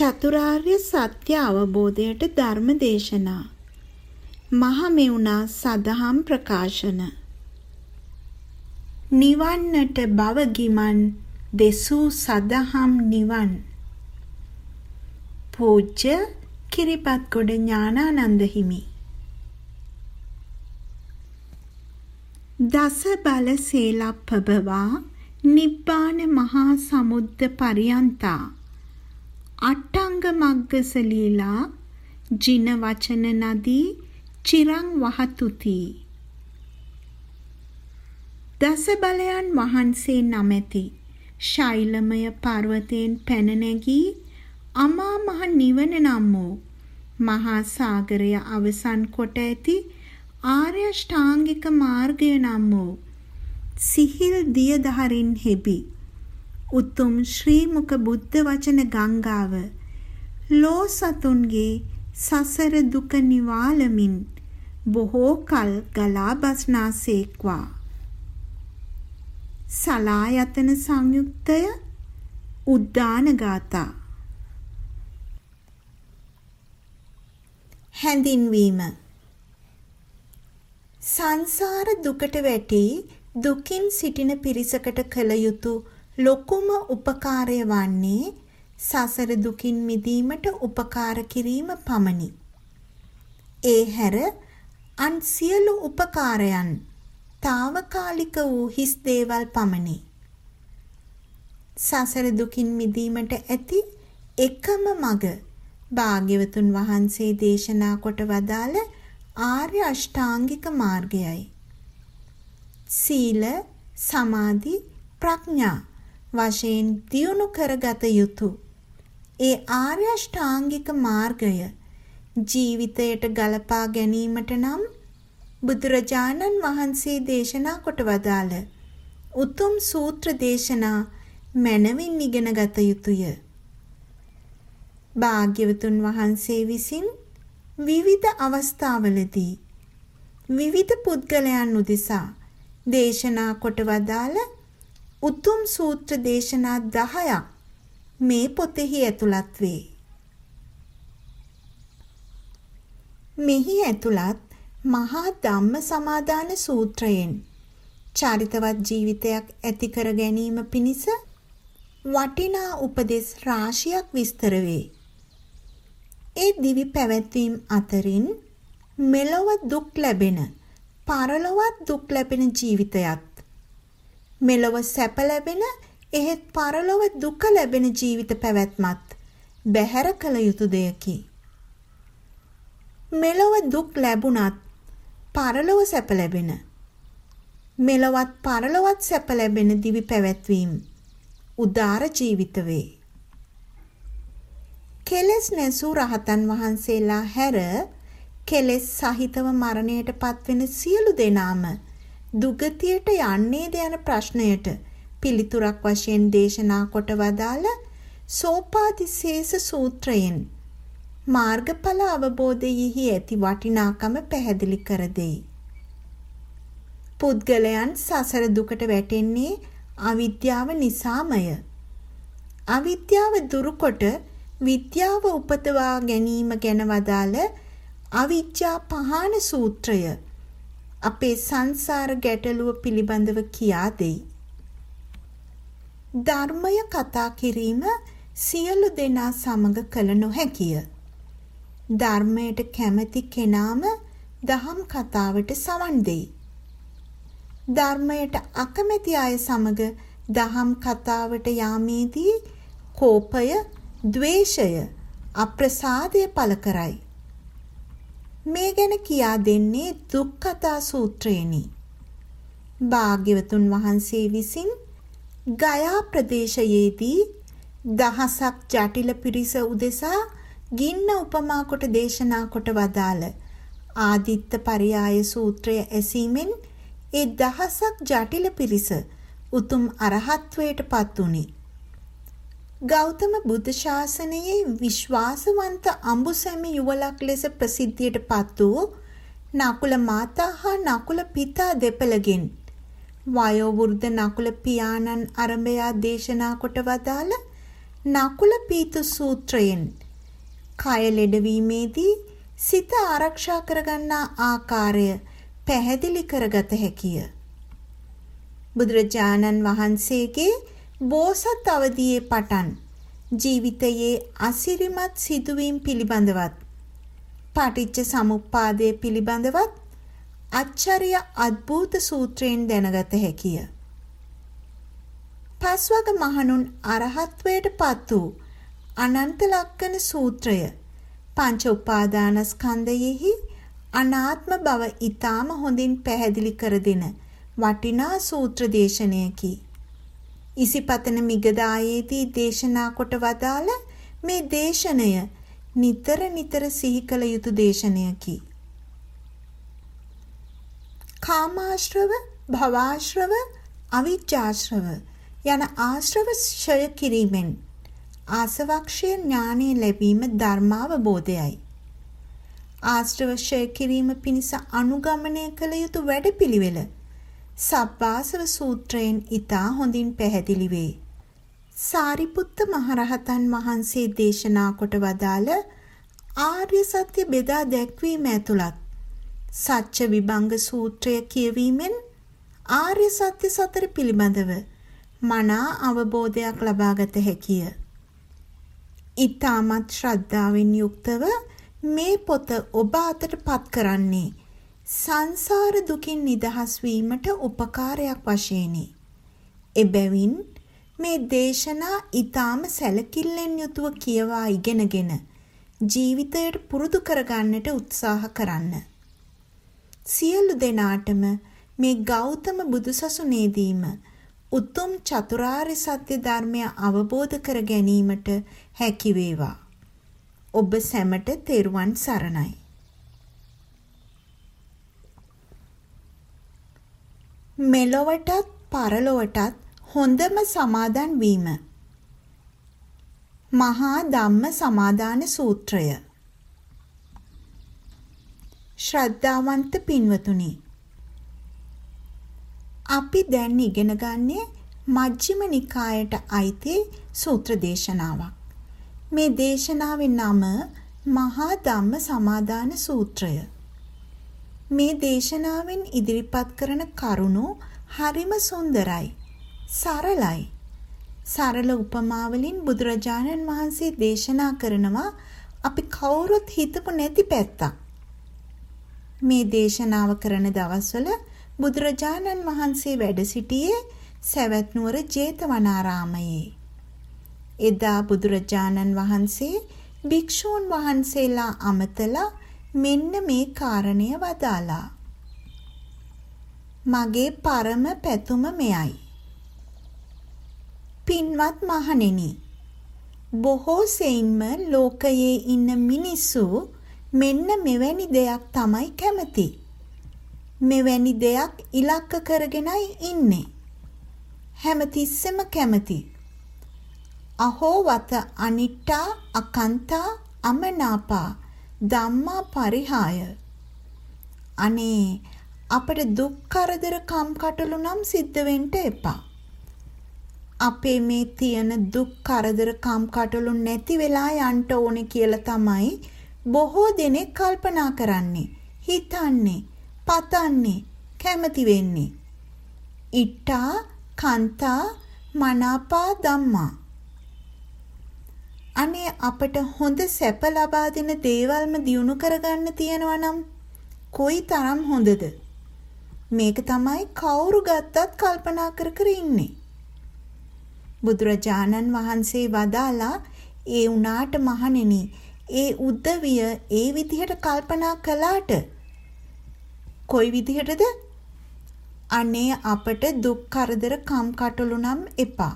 චතුරාර්ය සත්‍ය අවබෝධයට ධර්ම දේශනා. මහමෙවුනා සදහම් ප්‍රකාශන. නිවන්නට බව ගිමන් දෙසූ සදහම් නිවන්. පූජ්‍ය කිරිපත්ගොඩ ඥානානන්ද හිමි. දස බල සීලප්පබවා නිබ්බාන මහා සමුද්ද පරියන්තා. අට්ටංග මග්ගස ලීලා ජින වචන නදී චිරං වහතුති. දස බලයන් වහන්සේ නමැති ශෛලමය පර්වතයෙන් පැන නැගී අමා මහ නිවන නම් වූ මහා සාගරය අවසන් කොට ඇති ආර්ය ෂ්ටාංගික මාර්ගය නම් වූ සිහිල් දියදහරින් හෙබි. උතුම් ශ්‍රී මුක බුද්ධ වචන ගංගාව. ලෝ සතුන්ගේ සසර දුක නිවාලමින් බොහෝ කල් ගලා බස්නාසේක්වා. සලායතන සංයුක්තය උද්දාන ගාථා හැඳින්වීම. සංසාර දුකට වැටි දුකින් සිටින පිරිසකට කළ යුතු ලොකුම උපකාරය වන්නේ සසර දුකින් මිදීමට උපකාර කිරීම පමණි. ඒ හැර අන් සියලු උපකාරයන් తాවකාලික වූ හිස් දේවල් පමණි. සසර දුකින් මිදීමට ඇති එකම මඟ භාග්‍යවතුන් වහන්සේ දේශනා කොට වදාළ ආර්ය අෂ්ටාංගික මාර්ගයයි. සීල, සමාධි, ප්‍රඥා වශයෙන් දියුණු කරගත යුතු ඒ ආර්ය ශ්‍රාංගික මාර්ගය ජීවිතයට ගලපා ගැනීමට නම් බුදුරජාණන් වහන්සේ දේශනා කොට වදාළ උතුම් සූත්‍ර දේශනා මනවින් ඉගෙන ගත යුතුය. භාග්‍යවතුන් වහන්සේ විසින් විවිධ අවස්ථාවලදී විවිධ පුද්ගලයන් උදෙසා දේශනා කොට වදාළ උතුම් සූත්‍ර දේශනා 10ක් මේ පොතෙහි ඇතුළත් වේ. මෙහි ඇතුළත් මහා ධම්ම සමාදාන සූත්‍රයෙන් චරිතවත් ජීවිතයක් ඇති කර ගැනීම පිණිස වටිනා උපදෙස් රාශියක් විස්තර වේ. ඒ දිවි පැවැත්වීම අතරින් මෙලොව දුක් ලැබෙන, පරලොවත් දුක් ලැබෙන ජීවිතයත් මෙලොව සැප ලැබෙන එහෙත් පරලොව දුක ලැබෙන ජීවිත පැවැත්මත් බැහැර කළ යුතු දෙයකි. මෙලොව දුක් ලැබුණත් පරලොව සැප ලැබෙන මෙලොවත් පරලොවත් සැප ලැබෙන දිවි පැවැත්වීම උදාර ජීවිත වේ. කෙලස් නැසූ රහතන් වහන්සේලා හැර කෙලස් සහිතව මරණයට පත්වෙන සියලු දෙනාම දුගතියට යන්නේද යන ප්‍රශ්නයට පිළිතුරක් වශයෙන් දේශනා කොට වදාළ සෝපාදිශේෂ සූත්‍රයෙන් මාර්ගඵල අවබෝධයෙහි ඇති වටිනාකම පැහැදිලි කර දෙයි. පුද්ගලයන් සසර දුකට වැටෙන්නේ අවිද්‍යාව නිසාමය. අවිද්‍යාව දුරුකොට විද්‍යාව උපදවා ගැනීම ගැන වදාළ අවිජ්ජා පහන සූත්‍රය අපේ සංසාර ගැටලුව පිළිබඳව කියා දෙයි. ධර්මය කතා කිරීම සියලු දෙනා සමග කළ නොහැකිය. ධර්මයට කැමති කෙනාම දහම් කතාවට සවන් දෙයි. ධර්මයට අකමැති අය සමග දහම් කතාවට යාමේදී කෝපය, ద్వේෂය, අප්‍රසාදය පළ කරයි. මේ ගැන කියා දෙන්නේ දුක්ඛතා සූත්‍රයෙනි. භාග්‍යවතුන් වහන්සේ විසින් ගයා ප්‍රදේශයේදී දහසක් ජටිල පිරිස උදෙසා ගින්න උපමා කොට දේශනා කොට වදාළ ආදිත්ත පරියාය සූත්‍රය ඇසීමෙන් ඒ දහසක් ජටිල පිරිස උතුම් අරහත්වයට පත් වුණි. ගෞතම බුද්ධ ශාසනයේ විශ්වාසවන්ත අඹුසැමි යුවලක් ලෙස ප්‍රසිද්ධියට පත් වූ නකුල මාතා හා නකුල පිතා දෙපළගෙන් වයෝවෘද්ධ නකුල පියාණන් අරඹයා දේශනා කොට වදාළ නකුල පීතු සූත්‍රයෙන් කය ලෙඩවීමේදී සිත ආරක්ෂා කරගන්නා ආකාරය පැහැදිලි කරගත හැකිය. බුදුරජාණන් වහන්සේගේ බෝසත් අවදියේ පටන් ජීවිතයේ අසිරිමත් සිදුවීම් පිළිබඳවත් පටිච්ච සමුප්පාදය පිළිබඳවත් අච්චරිය අద్භූත සූත්‍රයෙන් දැනගත හැකිය. පස්වග මහණුන් අරහත්වයට පත් වූ අනන්ත ලක්කන සූත්‍රය පංච උපාදානස්කන්ධයෙහි අනාත්ම බව ඊටාම හොඳින් පැහැදිලි කර දෙන වටිනා සූත්‍ර දේශනයකි. ඉසිපතන මිගදායේදී දේශනා කොට වදාළ මේ දේශනය නිතර නිතර සිහි කළ යුතු දේශනයකි. කාමාශ්‍රව, භවආශ්‍රව, අවිජ්ජාශ්‍රව යන ආශ්‍රව ක්ෂය කිරීමෙන් ආසවක්ෂය ඥානෙ ලැබීම ධර්මාවබෝධයයි. ආශ්‍රව ක්ෂය කිරීම පිණිස අනුගමනය කළ යුතු වැඩපිළිවෙල සබ්බාසව සූත්‍රයෙන් ඊටා හොඳින් පැහැදිලි වේ. සාරිපුත්ත මහරහතන් වහන්සේ දේශනා කොට වදාළ ආර්ය සත්‍ය බෙදා දැක්වීම ඇතුළත් සත්‍ය විභංග සූත්‍රය කියවීමෙන් ආර්ය සත්‍ය සතර පිළිබඳව මනා අවබෝධයක් ලබාගත හැකිය. ඊටමත් ශ්‍රද්ධාවෙන් යුක්තව මේ පොත ඔබ අතට පත් කරන්නේ සංසාර දුකින් නිදහස් වීමට උපකාරයක් වශයෙනි. එබැවින් මේ දේශනා ඊටාම සැලකිල්ලෙන් යුතුව කියවා ඉගෙනගෙන ජීවිතයට පුරුදු කරගන්නට උත්සාහ කරන්න. සියලු දෙනාටම මේ ගෞතම බුදුසසුනේදීම උතුම් චතුරාර්ය සත්‍ය ධර්මය අවබෝධ කර ගැනීමට හැකි වේවා. ඔබ සැමට තෙරුවන් සරණයි. මෙලොවටත් පරලොවටත් හොඳම සමාදන් වීම. මහා ධම්ම සමාදාන සූත්‍රය. ශ්‍රද්ධාවන්ත පින්වතුනි අපි දැන් ඉගෙන ගන්නේ මජ්ක්‍ධිම නිකායට අයිති සූත්‍ර දේශනාවක්. මේ දේශනාවේ නම මහා ධම්ම සමාදාන සූත්‍රය. මේ දේශනාවෙන් ඉදිරිපත් කරන කරුණු හරිම සුන්දරයි. සරලයි. සරල උපමාවලින් බුදුරජාණන් වහන්සේ දේශනා කරනවා අපි කවුරුත් හිතපු නැති පැත්තක්. මේ දේශනාව කරන දවස්වල බුදුරජාණන් වහන්සේ වැඩ සිටියේ සවැත් නුවර ජේතවනාරාමයේ. එදා බුදුරජාණන් වහන්සේ භික්ෂූන් වහන්සේලා අමතලා මෙන්න මේ කාරණය වදාලා. මගේ පරම පැතුම මෙයයි. පින්වත් මහණෙනි බොහෝ සෙයින්ම ලෝකයේ ඉන්න මිනිස්සු මෙන්න මෙවැනි දෙයක් තමයි කැමති. මෙවැනි දෙයක් ඉලක්ක කරගෙනයි ඉන්නේ. හැමතිස්සෙම කැමති. අහෝ වත අනිට්ටා අකන්තා අමනාපා ධම්මා පරිහාය. අනේ අපට දුක් කරදර කම්කටොළු නම් සිද්ධ වෙන්න එපා. අපේ මේ තියෙන දුක් කරදර කම්කටොළු නැති වෙලා යන්න ඕනේ කියලා තමයි බොහෝ දෙනෙක් කල්පනා කරන්නේ. හිතන්නේ පතන්නේ කැමති වෙන්නේ. ඉට්ටා කන්තා මනාපා ධම්මා. අනේ අපට හොඳ සැප ලබා දෙන දේවල්ම දියුණු කරගන්න තියනවා නම් කොයි තරම් හොඳද? මේක තමයි කවුරු ගත්තත් කල්පනා කර කර ඉන්නේ. බුදුරජාණන් වහන්සේ වදාලා ඒ උනාට මහණෙනි ඒ උද්දවිය ඒ විදිහට කල්පනා කළාට කොයි විදිහටද? අනේ අපට දුක් කරදර කම්කටොළු නම් එපා.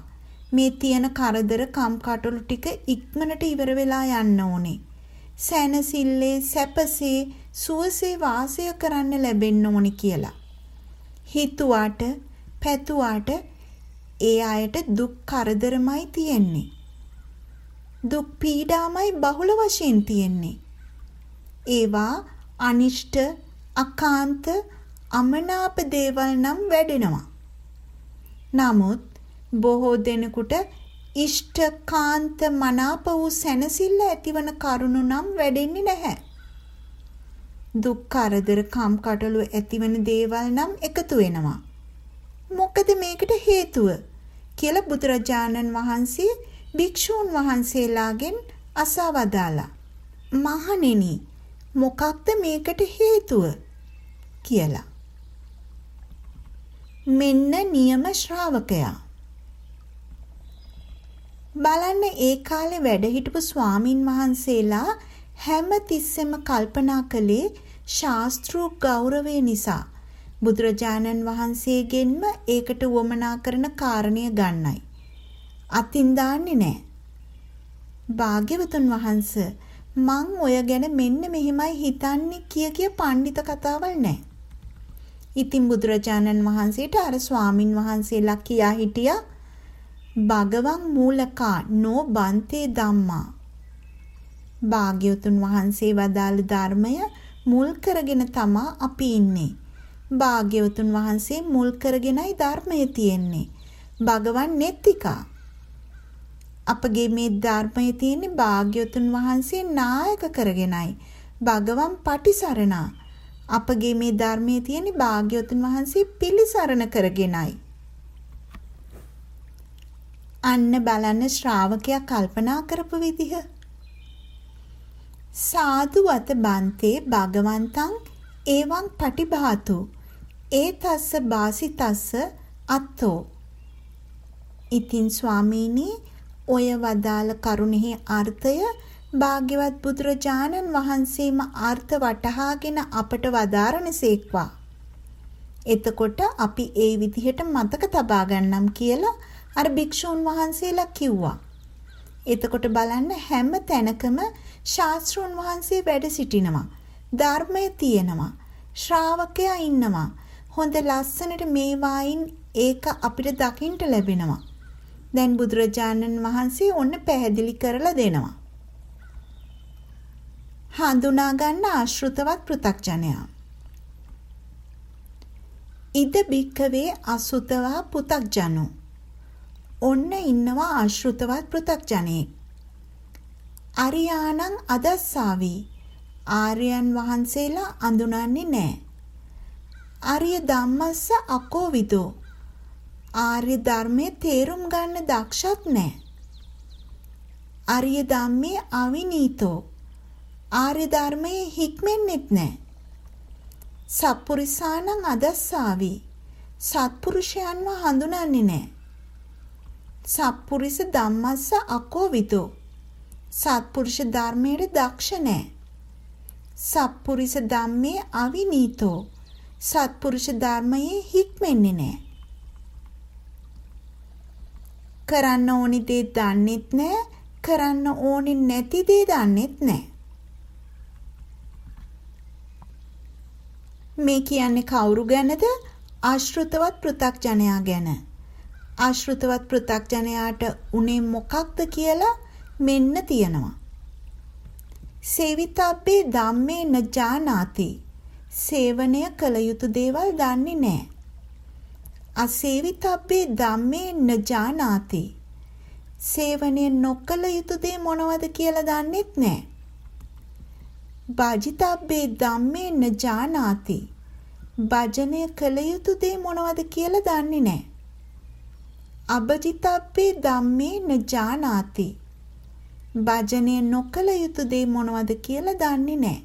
මේ තියෙන කරදර කම්කටොළු ටික ඉක්මනට ඉවර වෙලා යන්න ඕනේ. සැනසille සැපසේ සුවසේ වාසය කරන්න ලැබෙන්න ඕනි කියලා. හිතුවාට පැතුවාට ඒ අයට දුක් කරදරමයි තියෙන්නේ. දුක් පීඩාමයි බහුල වශයෙන් තියෙන්නේ. ඒවා අනිෂ්ට අකාන්ත අමනාප දේවල් නම් වැඩෙනවා. නමුත් බොහෝ දෙනෙකුට ඉෂ්ට කාන්ත මනාප වූ සැනසෙල්ල ඇතිවන කරුණු නම් වැඩෙන්නේ නැහැ. දුක් කරදර කම්කටොළු ඇතිවන දේවල් නම් එකතු වෙනවා. මොකද මේකට හේතුව කියලා බුදුරජාණන් වහන්සේ භික්ෂූන් වහන්සේලාගෙන් අසා වදාලා. මහණෙනි මොකක්ද මේකට හේතුව කියලා. මෙන්න නියම ශ්‍රාවකයා. බලන්න ඒ කාලේ වැඩ හිටපු ස්වාමින් වහන්සේලා හැම තිස්සෙම කල්පනා කළේ ශාස්ත්‍රු ගෞරවය නිසා බුදුරජාණන් වහන්සේගෙන්ම ඒකට වමනා කරන කාරණය ගන්නයි. අතින් දාන්නේ නැහැ. භාග්‍යවතුන් වහන්ස මං ඔය ගැන මෙන්න මෙහෙමයි හිතන්නේ කිය කිය පඬිත කතාවල් නැහැ. ඉතින් බුදුරජාණන් වහන්සේට අර ස්වාමින් වහන්සේලා කියා හිටියා භගවන් මූලකා නෝ බන්තේ ධම්මා. භාග්‍යවතුන් වහන්සේ වදාළ ධර්මය මුල් කරගෙන තමා අපි ඉන්නේ. භාග්‍යවතුන් වහන්සේ මුල් කරගෙනයි ධර්මය තියෙන්නේ. භගවන් නෙත්තිකා. අපගේ මේ ධර්මය තියෙන්නේ භාග්‍යවතුන් වහන්සේ නායක කරගෙනයි. භගවන් පටිසරණා. අපගේ මේ ධර්මයේ තියෙන්නේ භාග්‍යවතුන් වහන්සේ පිළිසරණ කරගෙනයි. අන්න බලන්න ශ්‍රාවකයා කල්පනා කරපු විදිහ. සාදුවත බන්තේ භගවන්තං ඒවං පටිභාතු ඒ තස්ස බාසිතස්ස අත්තෝ ඉතින් ස්වාමීනි ඔය වදාළ කරුණෙහි අර්ථය භාග්‍යවත් බුදුරජාණන් වහන්සේම අර්ථ වටහාගෙන අපට වදාරණසේක්වා. එතකොට අපි ඒ විදිහට මතක තබා ගන්නම් කියලා අර භික්ෂූන් වහන්සේලා කිව්වා. එතකොට බලන්න හැම තැනකම ශාස්ත්‍රුන් වහන්සේ වැඩ සිටිනවා. ධර්මය තියෙනවා. ශ්‍රාවකයා ඉන්නවා. හොඳ ලස්සනට මේ වයින් ඒක අපිට දකින්න ලැබෙනවා. දැන් බුදුරජාණන් වහන්සේ ඔන්න පැහැදිලි කරලා දෙනවා. හඳුනා ගන්න ආශ්‍රිතවත් පෘ탁ජනයා. ඉද බික්කවේ අසුතවා පු탁ජනෝ. ඔන්න ඉන්නවා ආශ්‍රිතවත් පෘ탁ජනෙක්. අරියානං අදස්සාවි. ආර්යයන් වහන්සේලා අඳුනන්නේ නැහැ. ආර්ය ධම්මස්ස අකෝවිදෝ. ආර්ය ධර්මයේ තේරුම් ගන්න දක්ෂත් නැහැ. ආර්ය ධම්මේ අවිනීතෝ. ආර්ය ධර්මයේ හික්මෙන්නෙත් නැහැ. සත්පුරිසානං අදස්සාවි. සත්පුරුෂයන්ව හඳුනන්නේ නැහැ. සත්පුරිස ධම්මස්ස අකෝවිදෝ. සත්පුරුෂ ධර්මයේ දක්ෂ නැහැ. සත්පුරුෂ ධම්මේ අවිනීතෝ. සත්පුරුෂ ධර්මයේ හික්මෙන්නේ නැහැ. කරන්න ඕනි දේ දන්නෙත් නැහැ. කරන්න ඕනි නැති දේ දන්නෙත් නැහැ. මේ කියන්නේ කවුරු ගැනද? ආශ්‍රිතවත් පෘ탁ජනයා ගැන. ආශ්‍රිතවත් පෘ탁ජනයාට උනේ මොකක්ද කියලා මෙන්න තියෙනවා. සේවිතබ්බේ ධම්මේ නජානාති. සේවනය කළ යුතු දේවල් දන්නේ නැහැ. අසේවිතබ්බේ ධම්මේ නජානාති. සේවනය නොකළ යුතු දේ මොනවද කියලා දන්නෙත් නැහැ. බාජිතබ්බේ ධම්මේ නජානාති. භජනය කළ යුතු දේ මොනවද කියලා දන්නේ නැහැ. අබජිතබ්බේ ධම්මේ නජානාති. භජනය නොකළ යුතු දේ මොනවද කියලා දන්නේ නැහැ.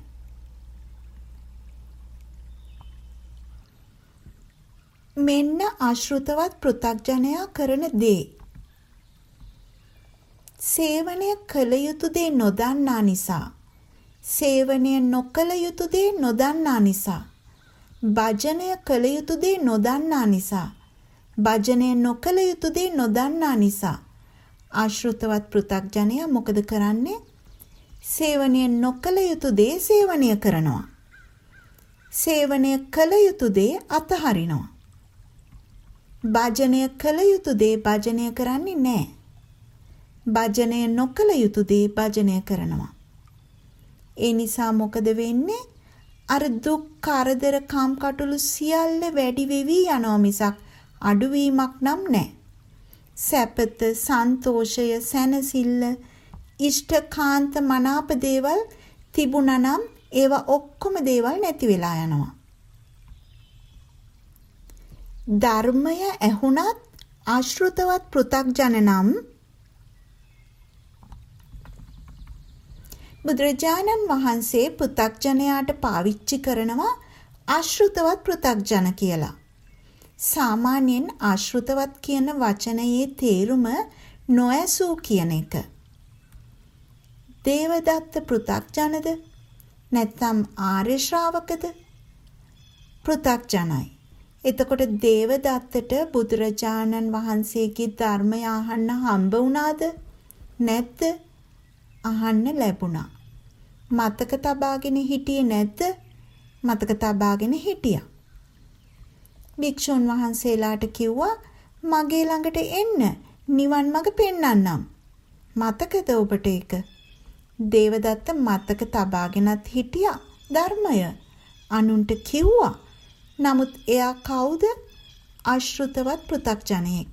මෙන්න ආශ්‍රිතවත් පෘ탁ජනයා කරන දේ. සේවනය කළ යුතු දේ නොදන්නා නිසා සේවනය නොකළ යුතු දේ නොදන්නා නිසා භජනය කළ යුතු දේ නොදන්නා නිසා භජනය නොකළ යුතු දේ නොදන්නා නිසා ආශ්‍රිතවත් පෘ탁ජනයා මොකද කරන්නේ? සේවනය නොකළ යුතු දේ සේවනය කරනවා. සේවනය කළ යුතු දේ අතහරිනවා. භජනය කළ යුතු දේ භජනය කරන්නේ නැහැ. භජනය නොකළ යුතු දේ භජනය කරනවා. ඒ නිසා මොකද වෙන්නේ? අර දුක් කරදර කම්කටොළු සියල්ල වැඩි වෙවි යනවා මිසක් අඩුවීමක් නම් නැහැ. සැපත, සන්තෝෂය, සැනසෙල්ල, ඉෂ්ඨකාන්ත මනාප දේවල් තිබුණා නම් ඒවා ඔක්කොම දේවල් නැති වෙලා යනවා. ධර්මය ඇහුණත් ආශෘතවත් පෘ탁ජන නම් බුදුරජාණන් වහන්සේ පෘ탁ජනයාට පාවිච්චි කරනවා ආශෘතවත් පෘ탁ජන කියලා. සාමාන්‍යයෙන් ආශ්‍රිතවත් කියන වචනයේ තේරුම නොඇසූ කියන එක. දේවදත්ත පෘ탁ජනද නැත්නම් ආර්ය ශ්‍රාවකද? පෘ탁ජනයි. එතකොට දේවදත්තට බුදුරජාණන් වහන්සේගේ ධර්මය අහන්න හම්බ වුණාද? නැත්ද? අහන්න ලැබුණා. මතක තබාගෙන හිටියේ නැද්ද? මතක තබාගෙන හිටියා. භික්ෂුන් වහන්සේලාට කිව්වා මගේ ළඟට එන්න නිවන් මඟ පෙන්වන්නම්. මතකද ඔබට ඒක? දේවදත්ත මතක තබාගෙනත් හිටියා ධර්මය. අනුන්ට කිව්වා. නමුත් එයා කවුද? අශෘතවත් පෘ탁ජනෙක්.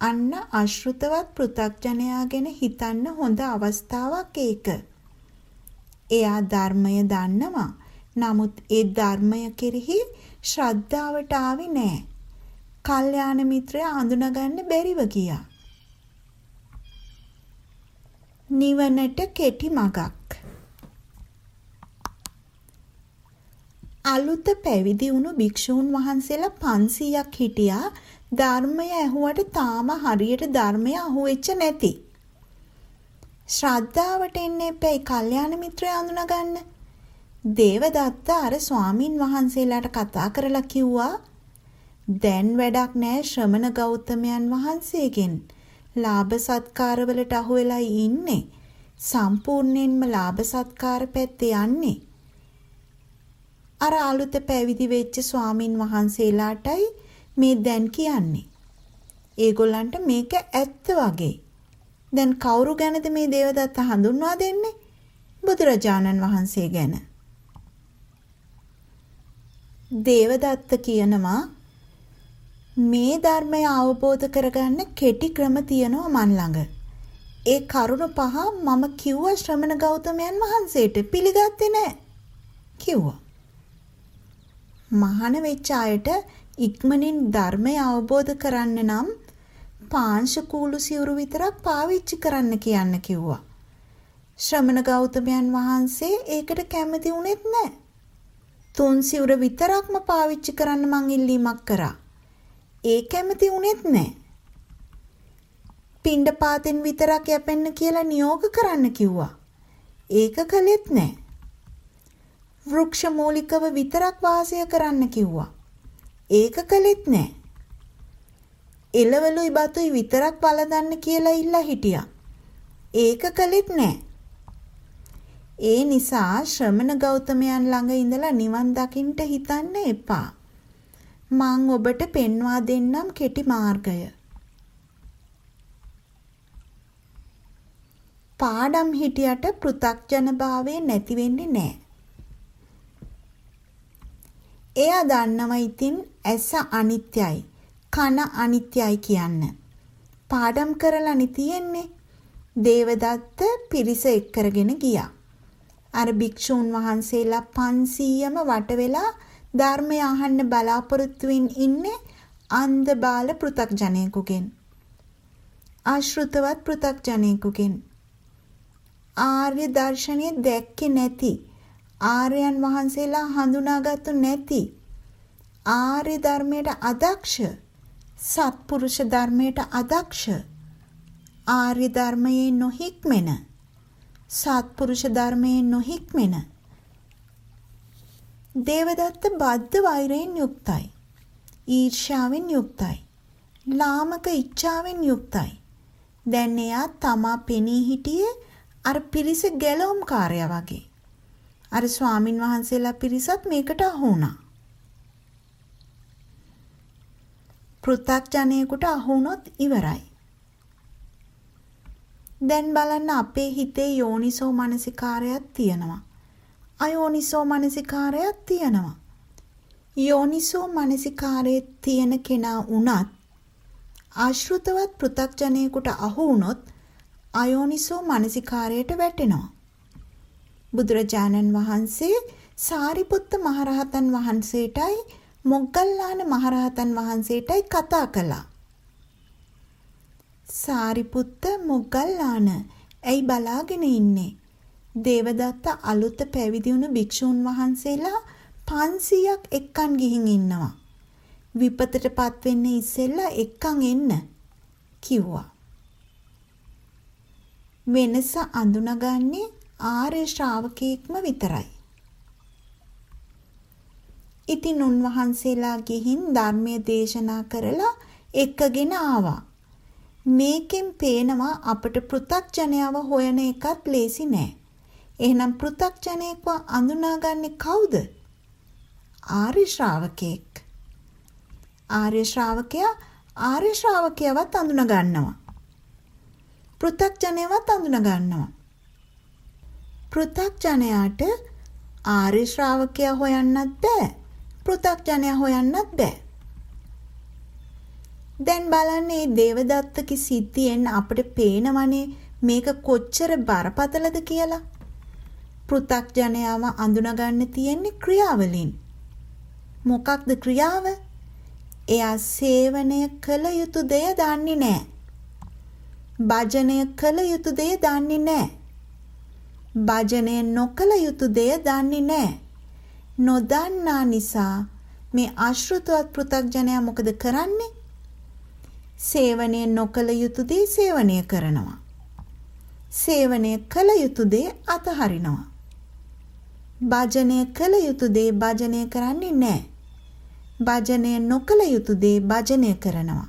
අන්න අශෘතවත් පෘ탁ජනයා ගැන හිතන්න හොඳ අවස්ථාවක් ඒක. එයා ධර්මය දන්නවා. නමුත් ඒ ධර්මය කෙරෙහි ශ්‍රද්ධාවට ආවේ නෑ. කල්යාණ මිත්‍රය අඳුනගන්න බැරිව ගියා. නිවනට කෙටි මගක්. අලුත පැවිදි වුණු භික්ෂූන් වහන්සේලා 500ක් හිටියා ධර්මය ඇහුවට තාම හරියට ධර්මය අහුවෙච්ච නැති. ශ්‍රද්ධාවට එන්න එපැයි කල්යාණ මිත්‍රය අඳුනගන්න. දේවදත්ත අර ස්වාමින් වහන්සේලාට කතා කරලා කිව්වා දැන් වැඩක් නෑ ශ්‍රමණ ගෞතමයන් වහන්සේගෙන්. ලාභ සත්කාර වලට අහු වෙලා ඉන්නේ. සම්පූර්ණයෙන්ම ලාභ සත්කාර පැත්තේ යන්නේ. අර අලුත පැවිදි වෙච්ච ස්වාමින් වහන්සේලාටයි මේ දැන් කියන්නේ. ඒගොල්ලන්ට මේක ඇත්ත වගේ. දැන් කවුරු ගැනද මේ දේවදත්ත හඳුන්වා දෙන්නේ? බුදුරජාණන් වහන්සේ ගැන. දේවදත්ත කියනවා මේ ධර්මය අවබෝධ කරගන්න කෙටි ක්‍රම තියෙනවා මන් ළඟ. ඒ කරුණ පහ මම කිව්වා ශ්‍රමණ ගෞතමයන් වහන්සේට පිළිගත්තේ නැහැ. කිව්වා. මහාන වෙච්ච අයට ඉක්මනින් ධර්මය අවබෝධ කරන්න නම් පාංශ කූළු සිවුරු විතරක් පාවිච්චි කරන්න කියන්න කිව්වා. ශ්‍රමණ ගෞතමයන් වහන්සේ ඒකට කැමති වුණෙත් නැහැ. තුන් සිවුර විතරක්ම පාවිච්චි කරන්න මං ඉල්ලීමක් කරා. ඒ කැමති උනේත් නැහැ. පින්ඩ පාතෙන් විතරක් යැපෙන්න කියලා නියෝග කරන්න කිව්වා. ඒක කළෙත් නැහැ. වෘක්ෂ මූලිකව විතරක් වාසය කරන්න කිව්වා. ඒක කළෙත් නැහැ. එළවලුයි බතුයි විතරක් වළඳන්න කියලා ඉල්ලා හිටියා. ඒක කළෙත් නැහැ. ඒ නිසා ශ්‍රමණ ගෞතමයන් ළඟ ඉඳලා නිවන් දකින්න හිතන්න එපා. මං ඔබට පෙන්වා දෙන්නම් කෙටි මාර්ගය. පාඩම් හිටියට පෘ탁ජන භාවය නැති වෙන්නේ නැහැ. එයා දන්නවා ඉතින් ඇස අනිත්‍යයි, කන අනිත්‍යයි කියන්න. පාඩම් කරලානි තියෙන්නේ. දේවදත්ත පිරිස එක්කරගෙන ගියා. අර භික්ෂූන් වහන්සේලා 500ම වට වෙලා ධර්මය අහන්න බලාපොරොත්තුෙන් ඉන්නේ අන්ධ බාල පෘ탁ජනයෙකුගෙන්. ආශ්‍රිතවත් පෘ탁ජනයෙකුගෙන්. ආර්ය දර්ශනය දැක්කේ නැති ආර්යයන් වහන්සේලා හඳුනාගත්තු නැති ආර්ය ධර්මයට අදක්ෂ සත්පුරුෂ ධර්මයට අදක්ෂ ආර්ය ධර්මයේ නොහික්මෙන සත්පුරුෂ ධර්මයෙන් නොහික්මෙන දේවදත්ත බද්ධ වෛරයෙන් යුක්තයි. ඊර්ෂ්‍යාවෙන් යුක්තයි. ලාමක ඉච්ඡාවෙන් යුක්තයි. දැන් එයා තමා පෙනී හිටියේ අර පිරිස ගැලවුම්කාරයා වගේ. අර ස්වාමින් වහන්සේලා පිරිසත් මේකට අහු වුණා. පෘථග්ජනයෙකුට අහු වුණොත් ඉවරයි. දැන් බලන්න අපේ හිතේ යෝනිසෝ මනසිකාරයක් තියෙනවා. අයෝනිසෝ මනසිකාරයක් තියෙනවා. යෝනිසෝ මනසිකාරයේ තියෙන කෙනා වුණත් ආශ්‍රිතවත් පෘ탁ජනයෙකුට අහු වුනොත් අයෝනිසෝ මනසිකාරයට වැටෙනවා. බුදුරජාණන් වහන්සේ සාරිපුත්ත මහරහතන් වහන්සේටයි මොග්ගල්ලාන මහරහතන් වහන්සේටයි කතා කළා. සාරිපුත්ත මොග්ගල්ලාන ඇයි බලාගෙන ඉන්නේ? දේවදත්ත අලුත පැවිදි වුණු භික්ෂූන් වහන්සේලා 500ක් එක්කන් ගිහින් ඉන්නවා. විපතටපත් වෙන්න ඉස්සෙල්ලා එක්කන් එන්න කිව්වා. වෙනස අඳුනගන්නේ ආර්ය ශ්‍රාවකෙක්ම විතරයි. ඉතින් උන්වහන්සේලා ගිහින් ධර්මයේ දේශනා කරලා එක්කගෙන ආවා. මේකෙන් පේනවා අපට පෘථග්ජනයව හොයන එකත් ලේසි නෑ. එහෙනම් පෘථග්ජනයෙක්ව අඳුනාගන්නේ කවුද? ආර්ය ශ්‍රාවකෙක්. ආර්ය ශ්‍රාවකයා ආර්ය ශ්‍රාවකයවත් අඳුනා ගන්නවා. පෘථග්ජනයවත් අඳුනා ගන්නවා. පෘථග්ජනයාට ආර්ය ශ්‍රාවකයා හොයන්නත් බෑ. පෘථග්ජනයා හොයන්නත් බෑ. දැන් බලන්න මේ දේවදත්තගේ සිද්ධියෙන් අපිට පේනවනේ මේක කොච්චර බරපතලද කියලා. පෘ탁ජනයාව අඳුනගන්න තියෙන්නේ ක්‍රියාවලින්. මොකක්ද ක්‍රියාව? එයා සේවනය කළ යුතු දෙය දන්නේ නැහැ. භජනය කළ යුතු දෙය දන්නේ නැහැ. භජනය නොකළ යුතු දෙය දන්නේ නැහැ. නොදන්නා නිසා මේ අශෘතවත් පෘථග්ජනයා මොකද කරන්නේ? සේවනය නොකළ යුතු දේ සේවනය කරනවා. සේවනය කළ යුතු දේ අතහරිනවා. භජනය කළ යුතු දේ භජනය කරන්නේ නැහැ. භජනය නොකළ යුතු දේ භජනය කරනවා.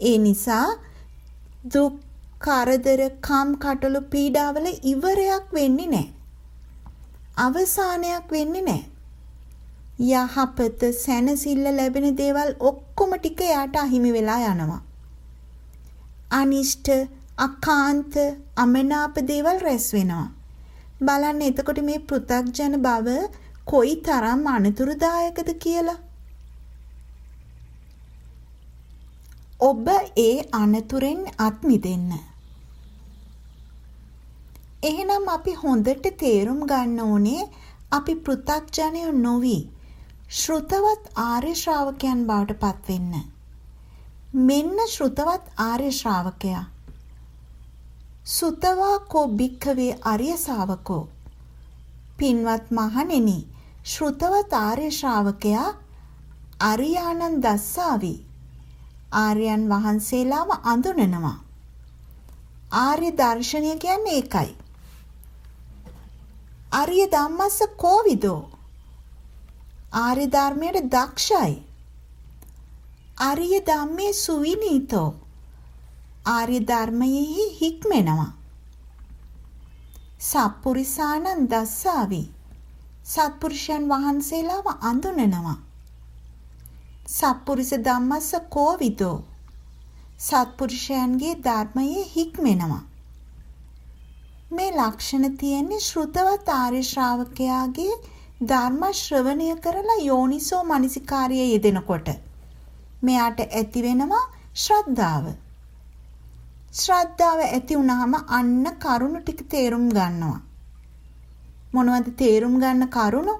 ඒ නිසා දුක් කරදර කම් කටළු පීඩාවල ඉවරයක් වෙන්නේ නැහැ. අවසානයක් වෙන්නේ නැහැ. යහපත සැනසෙල්ල ලැබෙන දේවල් ඔක්කොම ටික යාට අහිමි වෙලා යනවා. අනිෂ්ට අකාන්ත අමනාප දේවල් රැස් වෙනවා. බලන්න එතකොට මේ පෘථග්ජන බව කොයි තරම් අනතුරුදායකද කියලා. ඔබ ඒ අනතුරෙන් අත් මිදෙන්න. එහෙනම් අපි හොඳට තේරුම් ගන්න ඕනේ අපි පෘථග්ජනය නොවි ශ්‍රුතවත් ආර්ය ශ්‍රාවකයන් බවට පත්වෙන්න. මෙන්න ශ්‍රුතවත් ආර්ය ශ්‍රාවකයා. සුතවා කෝ භික්ඛවේ ආර්ය ශාවකෝ. පින්වත් මහණෙනි, ශ්‍රුතවත් ආර්ය ශ්‍රාවකයා අරියානන් දස්සාවි. ආර්යයන් වහන්සේලාම අඳුනනවා. ආර්ය දර්ශනය කියන්නේ ඒකයි. ආර්ය ධම්මස්ස කෝවිදෝ ආර්ය ධර්මයට දක්ෂයි. ආර්ය ධම්මේ සුවිනීතෝ. ආර්ය ධර්මයෙහි හික්මෙනවා. සප්පුරිසානං දස්සාවි. සත්පුරුෂයන් වහන්සේලාව අඳුනනවා. සප්පුරිස ධම්මස්ස කෝවිදෝ. සත්පුරුෂයන්ගේ ධර්මයේ හික්මෙනවා. මේ ලක්ෂණ තියෙන්නේ ශ්‍රුතවත් ආර්ය ශ්‍රාවකයාගේ ධර්ම ශ්‍රවණය කරලා යෝනිසෝ මනසිකාර්යය යෙදෙනකොට මෙයාට ඇති වෙනවා ශ්‍රද්ධාව. ශ්‍රද්ධාව ඇති වුනහම අන්න කරුණු ටික තේරුම් ගන්නවා. මොනවද තේරුම් ගන්න කරුණු?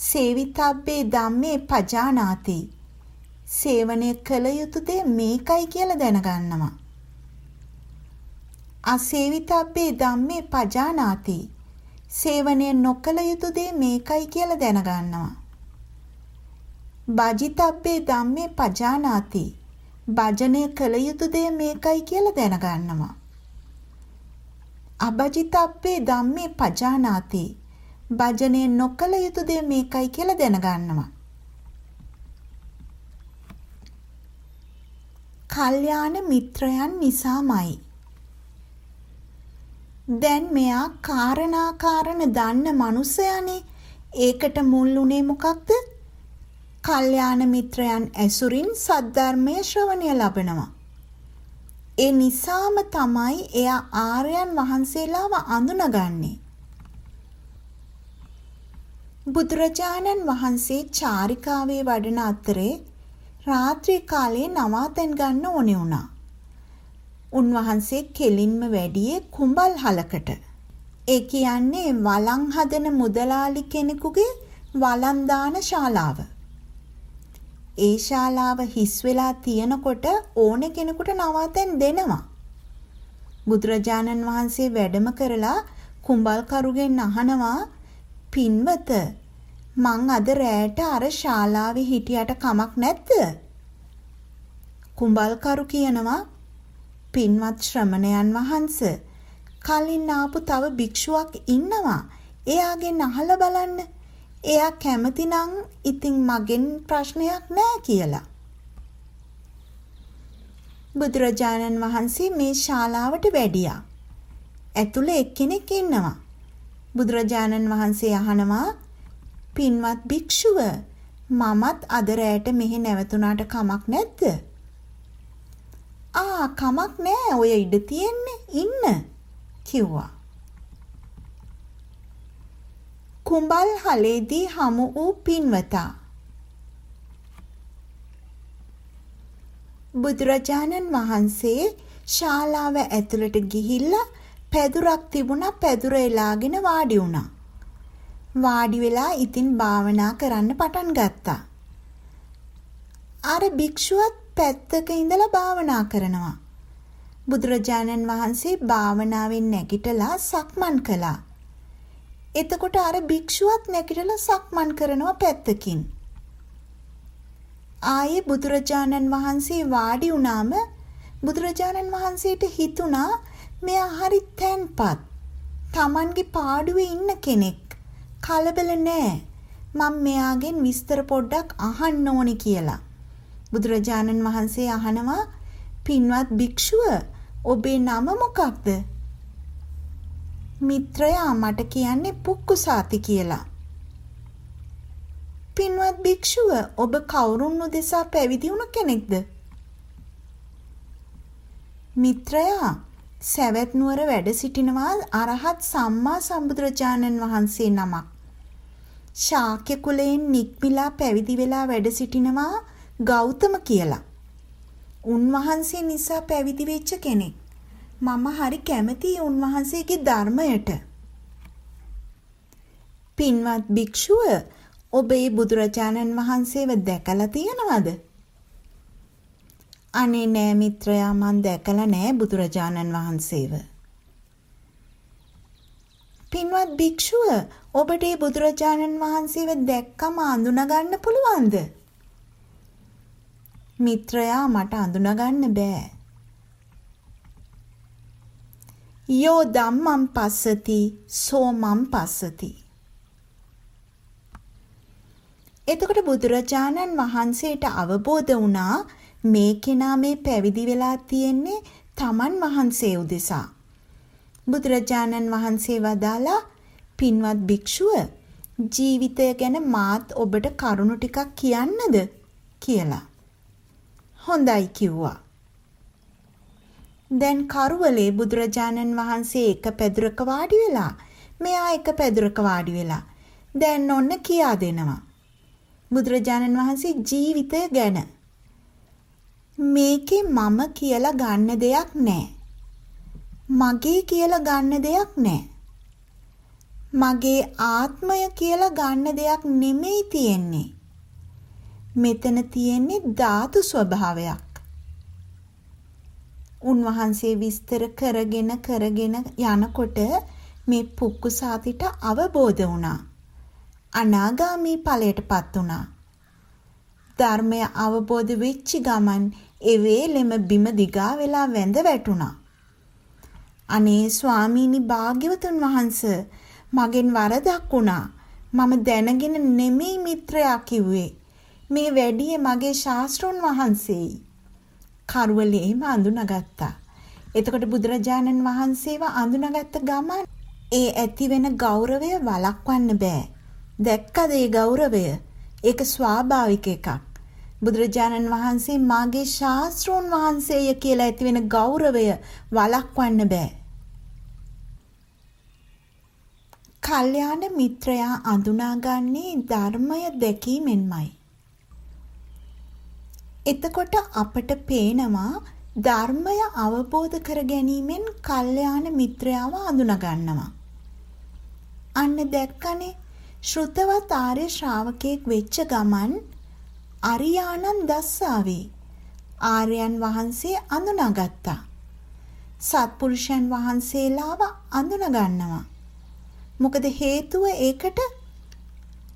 සේවිතබ්බේ ධම්මේ පජානාති. සේවනය කළ යුතු දේ මේකයි කියලා දැනගන්නවා. අසේවිතබ්බේ ධම්මේ පජානාති. සේවනය නොකළ යුතු දේ මේකයි කියලා දැනගන්නවා. බජිතබ්බේ ධම්මේ පජානාති. භජනය කළ යුතු දේ මේකයි කියලා දැනගන්නවා. අබජිතබ්බේ ධම්මේ පජානාති. භජනය නොකළ යුතු දේ මේකයි කියලා දැනගන්නවා. කල්යාණ මිත්‍රයන් නිසාමයි දැන් මෙයා කාරණා කාරණ දන්න මනුස්සයානේ. ඒකට මුල් උනේ මොකක්ද? කල්යාණ මිත්‍රයන් ඇසුරින් සද්ධර්මය ශ්‍රවණය ලබනවා. ඒ නිසාම තමයි එයා ආර්යයන් වහන්සේලාව අඳුනගන්නේ. බුදුරජාණන් වහන්සේ චාරිකාවේ වඩන අතරේ රාත්‍රී කාලේ නවාතැන් ගන්න ඕනේ වුණා. උන්වහන්සේ කෙලින්ම වැඩියේ කුඹල් හලකට. ඒ කියන්නේ වළං හදන මුදලාලි කෙනෙකුගේ වළං දාන ශාලාව. ඒ ශාලාව හිස් වෙලා තියෙනකොට ඕනෙ කෙනෙකුට නවාතැන් දෙනවා. බුදුරජාණන් වහන්සේ වැඩම කරලා කුඹල්කරුගෙන් අහනවා පින්වත මං අද රෑට අර ශාලාවේ හිටියට කමක් නැද්ද? කුඹල්කරු කියනවා පින්වත් ශ්‍රමණයන් වහන්ස කලින් ආපු තව භික්ෂුවක් ඉන්නවා. එයාගෙන් අහලා බලන්න. එයා කැමති නම් ඉතින් මගෙන් ප්‍රශ්නයක් නෑ කියලා. බුදුරජාණන් වහන්සේ මේ ශාලාවට වැඩියා. ඇතුළේ එක්කෙනෙක් ඉන්නවා. බුදුරජාණන් වහන්සේ අහනවා පින්වත් භික්ෂුව මමත් අද රැයට මෙහි නැවතුණාට කමක් නැද්ද? ආ කමක් නෑ ඔය ඉඩ තියෙන්නේ ඉන්න කිව්වා. කුඹල් හලේදී හමු වූ පින්වතා බුදුරජාණන් වහන්සේ ශාලාව ඇතුළට ගිහිල්ලා පැදුරක් තිබුණා පැදුර එලාගෙන වාඩි වුණා. වාඩි වෙලා ඉතින් භාවනා කරන්න පටන් ගත්තා. අර භික්ෂුවත් පැත්තක ඉඳලා භාවනා කරනවා. බුදුරජාණන් වහන්සේ භාවනාවෙන් නැගිටලා සක්මන් කළා. එතකොට අර භික්ෂුවත් නැගිටලා සක්මන් කරනවා පැත්තකින්. ආයේ බුදුරජාණන් වහන්සේ වාඩි වුණාම බුදුරජාණන් වහන්සේට හිතුණා මෙයා හරි තැන්පත්. Tamanගේ පාඩුවේ ඉන්න කෙනෙක්. කලබල නෑ. මම මෙයාගෙන් විස්තර පොඩ්ඩක් අහන්න ඕනි කියලා. බුදුරජාණන් වහන්සේ අහනවා පින්වත් භික්ෂුව ඔබේ නම මොකක්ද? මිත්‍රයා මට කියන්නේ පුක්කුසාති කියලා. පින්වත් භික්ෂුව ඔබ කවුරුන් උදෙසා පැවිදි වුණ කෙනෙක්ද? මිත්‍රයා සැවැත් නුවර වැඩ සිටිනවා අරහත් සම්මා සම්බුදුරජාණන් වහන්සේ නමක්. ශාක්‍ය කුලයෙන් නික්මිලා පැවිදි වෙලා වැඩ සිටිනවා ගෞතම කියලා. උන්වහන්සේ නිසා පැවිදි වෙච්ච කෙනෙක්. මම හරි කැමතියි උන්වහන්සේගේ ධර්මයට. පින්වත් භික්ෂුව ඔබේ බුදුරජාණන් වහන්සේව දැකලා තියෙනවද? අනේ නෑ මිත්‍රයා මන් දැකලා නෑ බුදුරජාණන් වහන්සේව. පින්වත් භික්ෂුව ඔබට මේ බුදුරජාණන් වහන්සේව දැක්කම අඳුනගන්න පුළුවන්ද? මිත්‍රයා මට අඳුනගන්න බෑ. යෝ ධම්මං පස්සති සෝමං පස්සති. එතකොට බුදුරජාණන් වහන්සේට අවබෝධ වුණා මේ කෙනා මේ පැවිදි වෙලා තියෙන්නේ තමන් වහන්සේ උදෙසා. බුදුරජාණන් වහන්සේ වදාලා පින්වත් භික්ෂුව ජීවිතය ගැන මාත් ඔබට කරුණු ටිකක් කියන්නද කියලා. හොඳයි කිව්වා. දැන් කරුවලේ බුදුරජාණන් වහන්සේ එක පැදුරක වාඩි වෙලා මෙයා එක පැදුරක වාඩි වෙලා දැන් ඔන්න කියා දෙනවා. බුදුරජාණන් වහන්සේ ජීවිතය ගැන මේකේ මම කියලා ගන්න දෙයක් නැහැ. මගේ කියලා ගන්න දෙයක් නැහැ. මගේ ආත්මය කියලා ගන්න දෙයක් නෙමෙයි තියෙන්නේ. මෙතන තියෙන්නේ ධාතු ස්වභාවයක්. උන්වහන්සේ විස්තර කරගෙන කරගෙන යනකොට මේ පුක්කුසාතිට අවබෝධ වුණා. අනාගාමී ඵලයටපත් වුණා. ධර්මය අවබෝධ වෙච්ච ගමන් ඒ වේලෙම බිම දිගා වෙලා වැඳ වැටුණා. අනේ ස්වාමීනි භාග්‍යවතුන් වහන්ස මගෙන් වරදක් වුණා. මම දැනගෙන නෙමෙයි මිත්‍රයා කිව්වේ. මේ වැඩියේ මගේ ශාස්ත්‍රුන් වහන්සේයි. කරුවලේම අඳුනගත්තා. එතකොට බුදුරජාණන් වහන්සේව අඳුනගත්ත ගමන් ඒ ඇති වෙන ගෞරවය වළක්වන්න බෑ. දැක්කද ඒ ගෞරවය? ඒක ස්වාභාවික එකක්. බුදුරජාණන් වහන්සේ මාගේ ශාස්ත්‍රෝන් වහන්සේය කියලා ඇති වෙන ගෞරවය වළක්වන්න බෑ. කල්යාණ මිත්‍රයා අඳුනාගන්නේ ධර්මය දැකීමෙන්මයි. එතකොට අපට පේනවා ධර්මය අවබෝධ කර ගැනීමෙන් කල්යාණ මිත්‍රයාව අඳුනගන්නවා. අන්න දැක්කනේ ශ්‍රුතවත් ආර්ය ශ්‍රාවකයෙක් වෙච්ච ගමන් අරියානන් දස්සාවේ ආර්යයන් වහන්සේ අඳුනාගත්තා. සත්පුරුෂයන් වහන්සේලාව අඳුනගන්නවා. මොකද හේතුව ඒකට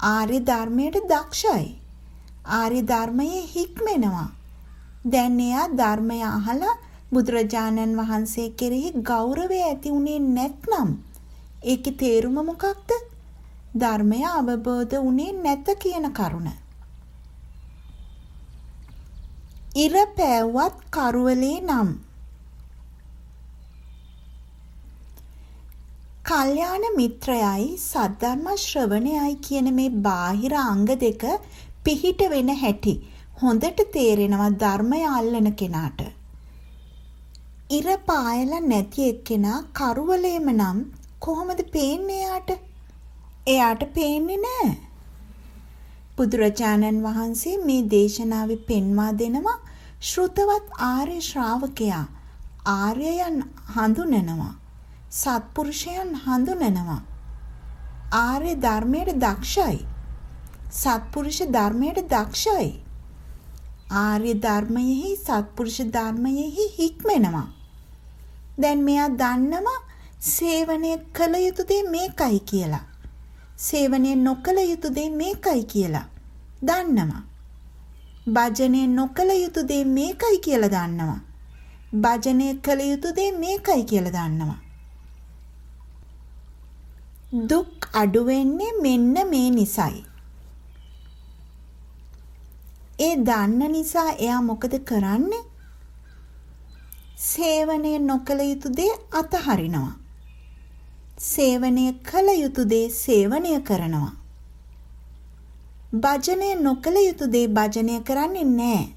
ආර්ය ධර්මයට දක්ෂයි. ආර්ය ධර්මයේ හික්මෙනවා. දැන් එයා ධර්මය අහලා බුදුරජාණන් වහන්සේ කෙරෙහි ගෞරවය ඇති උනේ නැත්නම් ඒකේ තේරුම මොකක්ද? ධර්මය අවබෝධ උනේ නැත කියන කරුණ. ඉර පෑවුවත් කරුවලේ නම් කල්යාණ මිත්‍රයයි සද්ධර්ම ශ්‍රවණයයි කියන මේ බාහිර අංග දෙක පිහිට වෙන හැටි හොඳට තේරෙනවා ධර්මය අල්ලන කෙනාට. ඉර පායලා නැති එක්කෙනා කරුවලේම නම් කොහොමද පේන්නේ යාට? එයාට පේන්නේ නැහැ. බුදුරජාණන් වහන්සේ මේ දේශනාවේ පෙන්වා දෙනවා ශ්‍රුතවත් ආර්ය ශ්‍රාවකයා ආර්යයන් හඳුනනවා. සත්පුරුෂයන් හඳුනනවා. ආර්ය ධර්මයට දක්ෂයි. සත්පුරුෂ ධර්මයට දක්ෂයි. ආර්ය ධර්මයෙහි සත්පුරුෂ ධර්මයෙහි හික්මෙනවා. දැන් මෙයා දන්නවා සේවනය කළ යුතු දේ මේකයි කියලා. සේවනය නොකළ යුතු දේ මේකයි කියලා. දන්නවා. භජනය නොකළ යුතු දේ මේකයි කියලා දන්නවා. භජනය කළ යුතු දේ මේකයි කියලා දන්නවා. දුක් අඩු වෙන්නේ මෙන්න මේ නිසයි. ඒ දන්න නිසා එයා මොකද කරන්නේ? සේවනය නොකළ යුතු දේ අතහරිනවා. සේවනය කළ යුතු දේ සේවනය කරනවා. භජනය නොකළ යුතු දේ භජනය කරන්නේ නැහැ.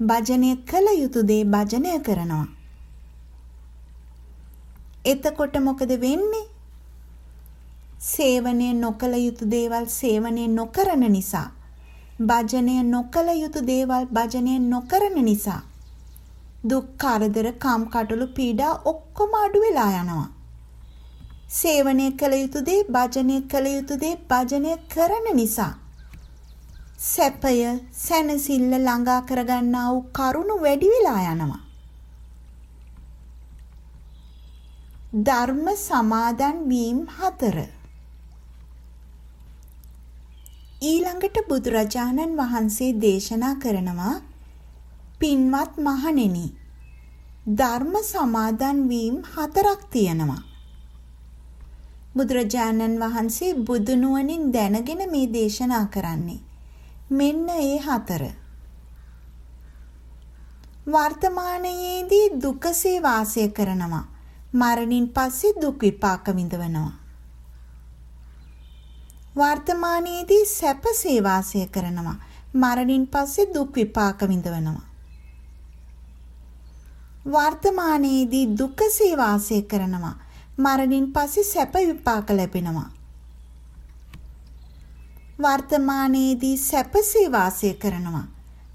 භජනය කළ යුතු දේ භජනය කරනවා. එතකොට මොකද වෙන්නේ? සේවනය නොකළ යුතු දේවල් සේවනය නොකරන නිසා භජනය නොකළ යුතු දේවල් භජනය නොකරන නිසා දුක් කරදර කම්කටොළු පීඩා ඔක්කොම අඩු වෙලා යනවා. සේවනය කළ යුතු දේ භජනය කළ යුතු දේ භජනය කරන නිසා සැපය සැනසෙල්ල ළඟා කරගන්නා වූ කරුණු වැඩි වෙලා යනවා. ධර්ම සමාදන් වීම හතර ඊළඟට බුදුරජාණන් වහන්සේ දේශනා කරනවා පින්වත් මහණෙනි ධර්ම සමාදන් වීම හතරක් තියෙනවා. බුදුරජාණන් වහන්සේ බුදු නුවණින් දැනගෙන මේ දේශනා කරන්නේ. මෙන්න ඒ හතර. වර්තමානයේදී දුකසේ වාසය කරනවා. මරණින් පස්සේ දුක් විපාක විඳවනවා. වර්තමානයේදී සැපසේ වාසය කරනවා. මරණින් පස්සේ දුක් විපාක විඳවනවා. වර්තමානයේදී දුකසේ වාසය කරනවා. මරණින් පස්සේ සැප විපාක ලැබෙනවා. වර්තමානයේදී සැපසේ වාසය කරනවා.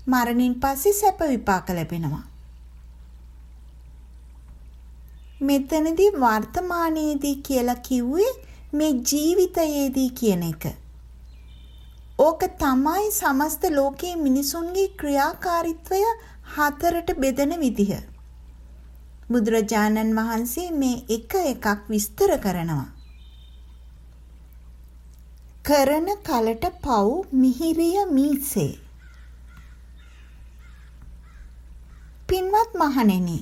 මරණින් පස්සේ සැප විපාක ලැබෙනවා. මෙතනදී වර්තමානයේදී කියලා කිව්වේ මේ ජීවිතයේදී කියන එක. ඕක තමයි සමස්ත ලෝකයේ මිනිසුන්ගේ ක්‍රියාකාරීත්වය හතරට බෙදෙන විදිහ. බුදුරජාණන් වහන්සේ මේ එක එකක් විස්තර කරනවා. කරන කලට පව් මිහිරිය මීසේ. පින්වත් මහණෙනි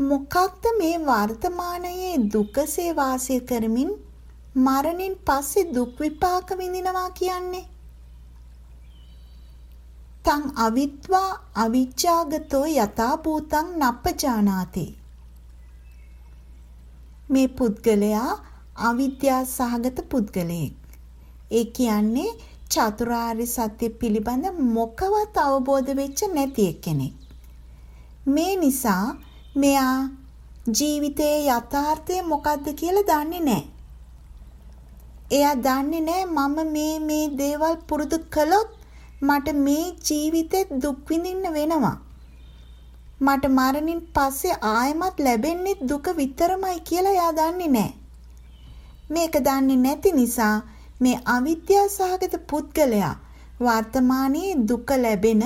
මොකක්ද මේ වර්තමානයේ දුකසේ වාසය කරමින් මරණින් පස්සේ දුක් විපාක විඳිනවා කියන්නේ. තං අවිත්වා අවිජ්ජාගතෝ යථා භූතං නප්පජානාති. මේ පුද්ගලයා අවිද්‍යා සහගත පුද්ගලයෙක්. ඒ කියන්නේ චතුරාර්ය සත්‍ය පිළිබඳ මොකවත් අවබෝධ වෙච්ච නැති කෙනෙක්. මේ නිසා මෙයා ජීවිතයේ යථාර්ථය මොකද්ද කියලා දන්නේ නැහැ. එයා දන්නේ නැහැ මම මේ මේ දේවල් පුරුදු කළොත් මට මේ ජීවිතෙත් දුක් විඳින්න වෙනවා. මට මරණින් පස්සේ ආයෙමත් ලැබෙන්නේ දුක විතරමයි කියලා එයා දන්නේ නැහැ. මේක දන්නේ නැති නිසා මේ අවිද්‍යා සහගත පුද්ගලයා වර්තමානයේ දුක ලැබෙන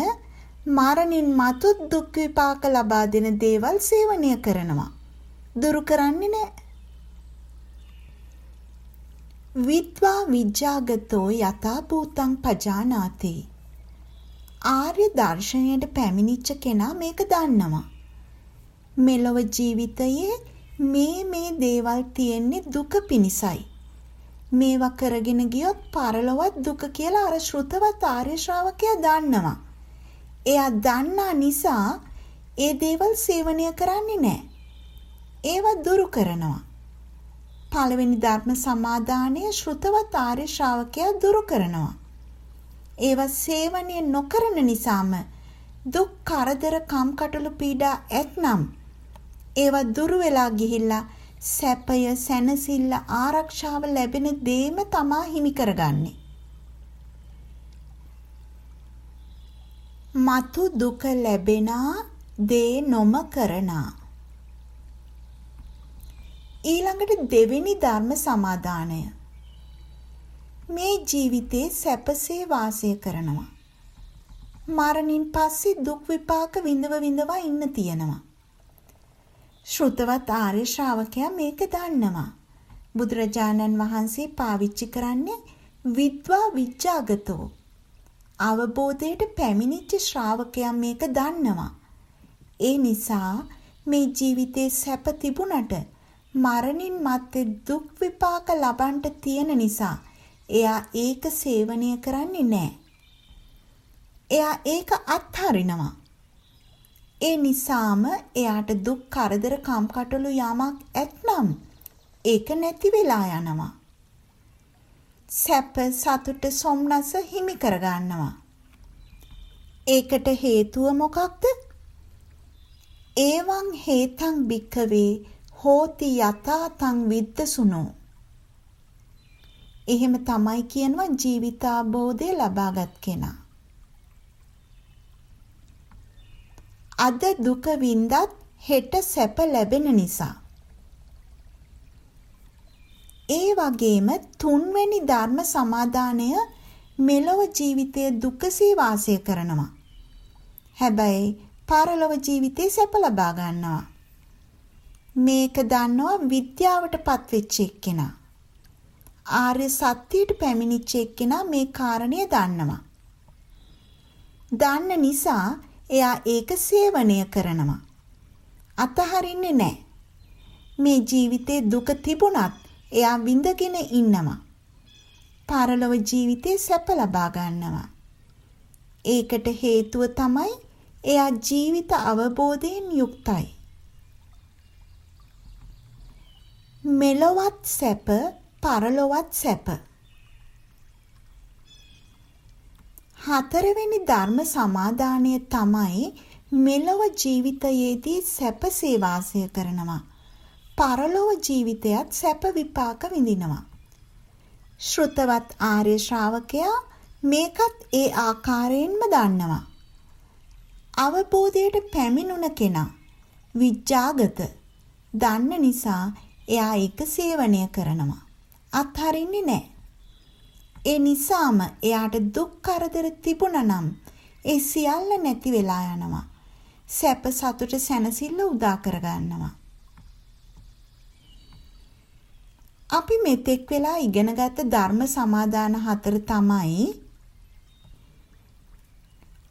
මරණින් මතු දුක් විපාක ලබා දෙන දේවල් සේවනය කරනවා. දුරු කරන්නේ නැහැ. විද්වා විජ්ජාගතෝ යථා භූතං පජානාති. ආර්ය දර්ශනයට පැමිණිච්ච කෙනා මේක දන්නවා. මෙලොව ජීවිතයේ මේ මේ දේවල් තියෙන්නේ දුක පිණිසයි. මේවා කරගෙන ගියොත් පරලොවත් දුක කියලා අර ශ්‍රුතවත් ආර්ය ශ්‍රාවකයා දන්නවා. එයා දන්නා නිසා ඒ දේවල් සේවනය කරන්නේ නැහැ. ඒවා දුරු කරනවා. පළවෙනි ධර්ම සමාදානය ශ්‍රුතවත් ආර්ය ශ්‍රාවකයා දුරු කරනවා. ඒවා සේවනය නොකරන නිසාම දුක් කරදර කම්කටොළු පීඩා ඇත්නම් ඒවා දුරු වෙලා ගිහිල්ලා සැපය සැනසෙල්ල ආරක්ෂාව ලැබෙන දේම තමා හිමි කරගන්නේ. මතු දුක ලැබෙනා දේ නොම කරනා ඊළඟට දෙවෙනි ධර්ම සමාදානය මේ ජීවිතේ සැපසේ වාසය කරනවා මරණින් පස්සේ දුක් විපාක විඳව විඳවා ඉන්න තියෙනවා ශ්‍රුතවත් ආර්ය ශ්‍රාවකයා මේක දන්නවා. බුදුරජාණන් වහන්සේ පාවිච්චි කරන්නේ විද්වා විජ්ජාගතෝ. අවබෝධයට පැමිණිච්ච ශ්‍රාවකයා මේක දන්නවා. ඒ නිසා මේ ජීවිතේ සැප තිබුණට මරණින් මත්තේ දුක් විපාක ලබන්න තියෙන නිසා එයා ඒක සේවනය කරන්නේ නැහැ. එයා ඒක අත්හරිනවා. ඒ නිසාම එයාට දුක් කරදර කම්කටොළු යමක් ඇත්නම් ඒක නැති වෙලා යනවා. සැප සතුට සොම්නස හිමි කරගන්නවා. ඒකට හේතුව මොකක්ද? ඒවං හේතං භික්ඛවේ හෝති යතාතං විද්දසුනෝ. එහෙම තමයි කියනවා ජීවිතාබෝධය ලබාගත් කෙනා. අද දුක වින්දත් හෙට සැප ලැබෙන නිසා. ඒ වගේම තුන්වෙනි ධර්ම සමාදානය මෙලොව ජීවිතයේ දුකසේ වාසය කරනවා. හැබැයි පරලොව ජීවිතේ සැප ලබා ගන්නවා. මේක දන්නවා විද්‍යාවටපත් වෙච්ච එක්කෙනා. ආර්ය සත්‍යයට පැමිණිච්ච එක්කෙනා මේ කාරණය දන්නවා. දන්න නිසා එයා ඒක සේවනය කරනවා. අතහරින්නේ නැහැ. මේ ජීවිතේ දුක තිබුණත් එයා විඳගෙන ඉන්නවා. පරලොව ජීවිතේ සැප ලබා ගන්නවා. ඒකට හේතුව තමයි එයා ජීවිත අවබෝධයෙන් යුක්තයි. මෙලොවත් සැප පරලොවත් සැප හතරවෙනි ධර්ම සමාදානය තමයි මෙලොව ජීවිතයේදී සැපසේ වාසය කරනවා. පරලොව ජීවිතයත් සැප විපාක විඳිනවා. ශ්‍රුතවත් ආර්ය ශ්‍රාවකයා මේකත් ඒ ආකාරයෙන්ම දන්නවා. අවබෝධයට පැමිණුණ කෙනා විඥාගත දන්න නිසා එයා ඒක සේවනය කරනවා. අත්හරින්නේ නැහැ. ඒ නිසාම එයාට දුක් කරදර තිබුණා නම් ඒ සියල්ල නැති වෙලා යනවා. සැප සතුට සැනසෙල්ල උදා කරගන්නවා. අපි මෙතෙක් වෙලා ඉගෙනගත්ත ධර්ම සමාදාන හතර තමයි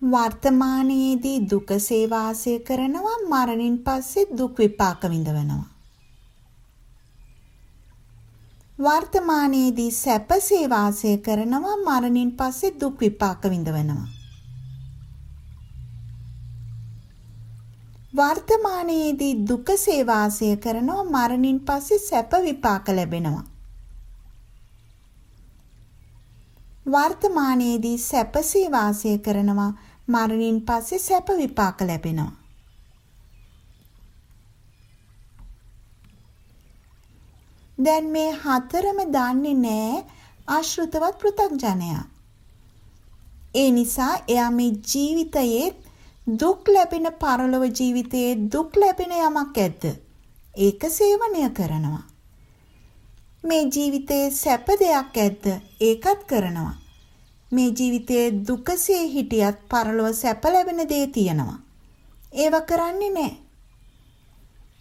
වර්තමානයේදී දුකසේ වාසය කරනවා මරණින් පස්සේ දුක් විපාක විඳවනවා. වර්තමානයේදී සැපසේ වාසය කරනවා මරණින් පස්සේ දුක් විපාක විඳවනවා. වර්තමානයේදී දුකසේ වාසය කරනවා මරණින් පස්සේ සැප විපාක ලැබෙනවා. වර්තමානයේදී සැපසේ වාසය කරනවා මරණින් පස්සේ සැප විපාක ලැබෙනවා. දැන් මේ හතරම දන්නේ නැහැ ආශ්‍රිතවත් පෘථග්ජනයා. ඒ නිසා එයා මේ ජීවිතයේ දුක් ලැබෙන පරලොව ජීවිතයේ දුක් ලැබෙන යමක් ඇද්ද? ඒක සේවනය කරනවා. මේ ජීවිතයේ සැප දෙයක් ඇද්ද? ඒකත් කරනවා. මේ ජීවිතයේ දුකසේ හිටියත් පරලොව සැප ලැබෙන දේ තියෙනවා. ඒව කරන්නේ නැහැ.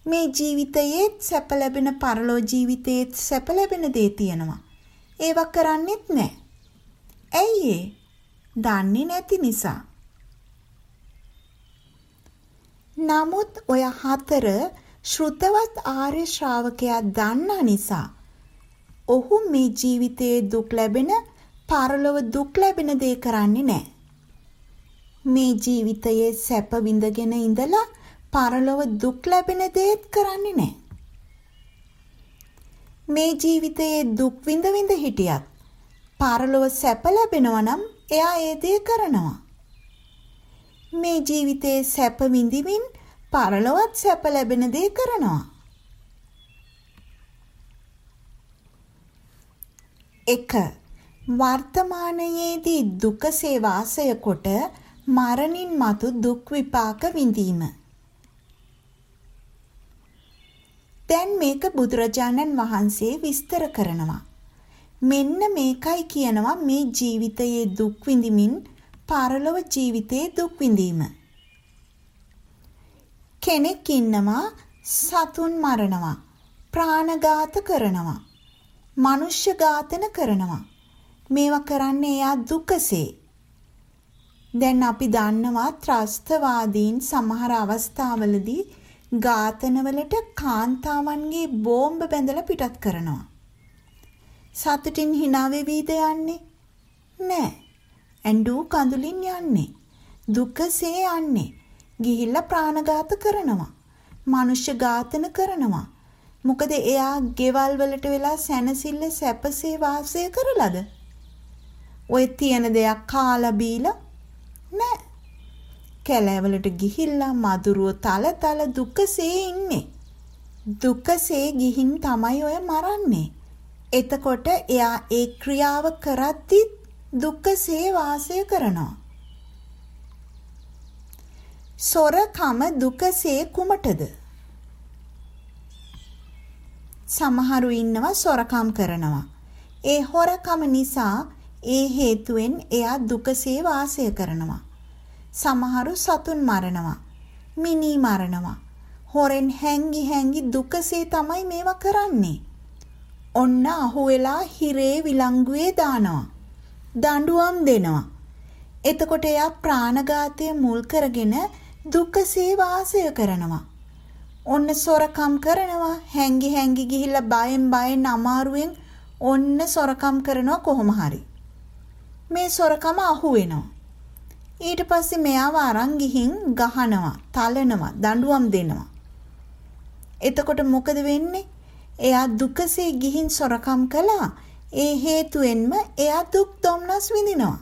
මේ ජීවිතයේත් සැප ලැබෙන පරලෝ ජීවිතයේත් සැප ලැබෙන දේ තියෙනවා. ඒව කරන්නේත් නැහැ. ඇයි ඒ? දන්නේ නැති නිසා. නමුත් ඔය හතර ශ්‍රුතවත් ආර්ය ශ්‍රාවකයා දන්නා නිසා ඔහු මේ ජීවිතයේ දුක් ලැබෙන පරලොව දුක් ලැබෙන දේ කරන්නේ නැහැ. මේ ජීවිතයේ සැප විඳගෙන ඉඳලා පරලොව දුක් ලැබෙන දේත් කරන්නේ නැහැ. මේ ජීවිතයේ දුක් විඳ විඳ හිටියත් පරලොව සැප ලැබෙනවා නම් එයා ඒ දේ කරනවා. මේ ජීවිතයේ සැප විඳිමින් පරලොවත් සැප ලැබෙන දේ කරනවා. එක වර්තමානයේදී දුකසේ වාසය කොට මරණින් මතු දුක් විපාක විඳීම. දැන් මේක බුදුරජාණන් වහන්සේ විස්තර කරනවා. මෙන්න මේකයි කියනවා මේ ජීවිතයේ දුක් විඳිමින් පරලොව ජීවිතයේ දුක් විඳීම. කෙනෙක් ඉන්නවා සතුන් මරනවා, ප්‍රාණඝාත කරනවා, මනුෂ්‍ය ඝාතන කරනවා. මේවා කරන්නේ එයා දුකසේ. දැන් අපි දන්නවා ත්‍රස්තවාදීන් සමහර අවස්ථාවලදී ඝාතනවලට කාන්තාවන්ගේ බෝම්බ බැඳලා පිටත් කරනවා. සතුටින් hina වෙවිද යන්නේ? නෑ. ඇඬු කඳුලින් යන්නේ. දුකසේ යන්නේ. ගිහිල්ලා ප්‍රාණඝාත කරනවා. මනුෂ්‍ය ඝාතන කරනවා. මොකද එයා ගෙවල් වලට වෙලා සැනසille සැපසේ වාසය කරලාද? ඔය තියෙන දෙයක් කාලා බීලා නෑ. කැලෑවලට ගිහිල්ලා මදුරුව තල තල දුකසේ ඉන්නේ. දුකසේ ගිහින් තමයි ඔය මරන්නේ. එතකොට එයා ඒ ක්‍රියාව කරද්දි දුකසේ වාසය කරනවා. සොරකම දුකසේ කුමටද? සමහරු ඉන්නවා සොරකම් කරනවා. ඒ හොරකම නිසා ඒ හේතුවෙන් එයා දුකසේ වාසය කරනවා. සමහරු සතුන් මරනවා. මිනී මරනවා. හොරෙන් හැංගි හැංගි දුකසේ තමයි මේවා කරන්නේ. ඔන්න අහුවෙලා හිරේ විලංගුවේ දානවා. දඬුවම් දෙනවා. එතකොට එයා ප්‍රාණඝාතය මුල් කරගෙන දුකසේ වාසය කරනවා. ඔන්න සොරකම් කරනවා හැංගි හැංගි ගිහිල්ලා බයෙන් බයෙන් අමාරුවෙන් ඔන්න සොරකම් කරනවා කොහොම හරි. මේ සොරකම අහු වෙනවා. ඊට පස්සේ මෙයාව අරන් ගිහින් ගහනවා, තලනවා, දඬුවම් දෙනවා. එතකොට මොකද වෙන්නේ? එයා දුකසේ ගිහින් සොරකම් කළා. ඒ හේතුවෙන්ම එයා දුක් දුම්නස් විඳිනවා.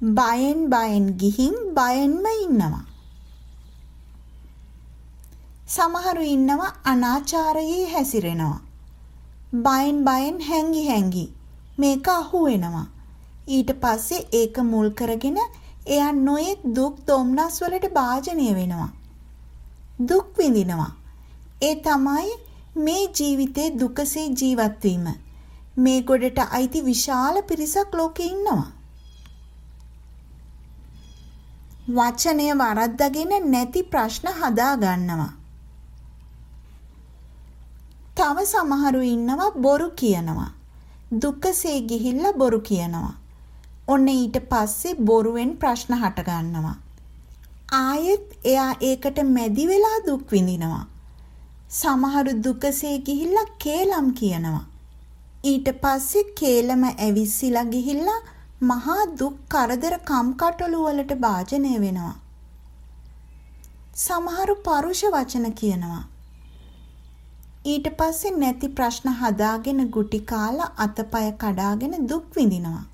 බයෙන් බයෙන් ගිහින් බයෙන්ම ඉන්නවා. සමහරු ඉන්නවා අනාචාරයේ හැසිරෙනවා. බයෙන් බයෙන් හැංගි හැංගි මේක අහු වෙනවා. ඊට පස්සේ ඒක මුල් කරගෙන එයා නොයෙක් දුක් දුම්නස් වලට භාජනය වෙනවා. දුක් විඳිනවා. ඒ තමයි මේ ජීවිතේ දුකසේ ජීවත් වීම. මේ ගොඩට අයිති විශාල පිරිසක් ලෝකේ ඉන්නවා. වචනය වරද්දාගෙන නැති ප්‍රශ්න හදා ගන්නවා. තව සමහරු ඉන්නවා බොරු කියනවා. දුකසේ ගිහිල්ලා බොරු කියනවා. ඔන්න ඊට පස්සේ බොරුවෙන් ප්‍රශ්න හට ගන්නවා. ආයෙත් එයා ඒකට මැදි වෙලා දුක් විඳිනවා. සමහරු දුකසේ ගිහිල්ලා කේලම් කියනවා. ඊට පස්සේ කේලම ඇවිස්සීලා ගිහිල්ලා මහා දුක් කරදර කම්කටොළු වලට භාජනය වෙනවා. සමහරු පරුෂ වචන කියනවා. ඊට පස්සේ නැති ප්‍රශ්න හදාගෙන ගුටි කාලා අතපය කඩාගෙන දුක් විඳිනවා.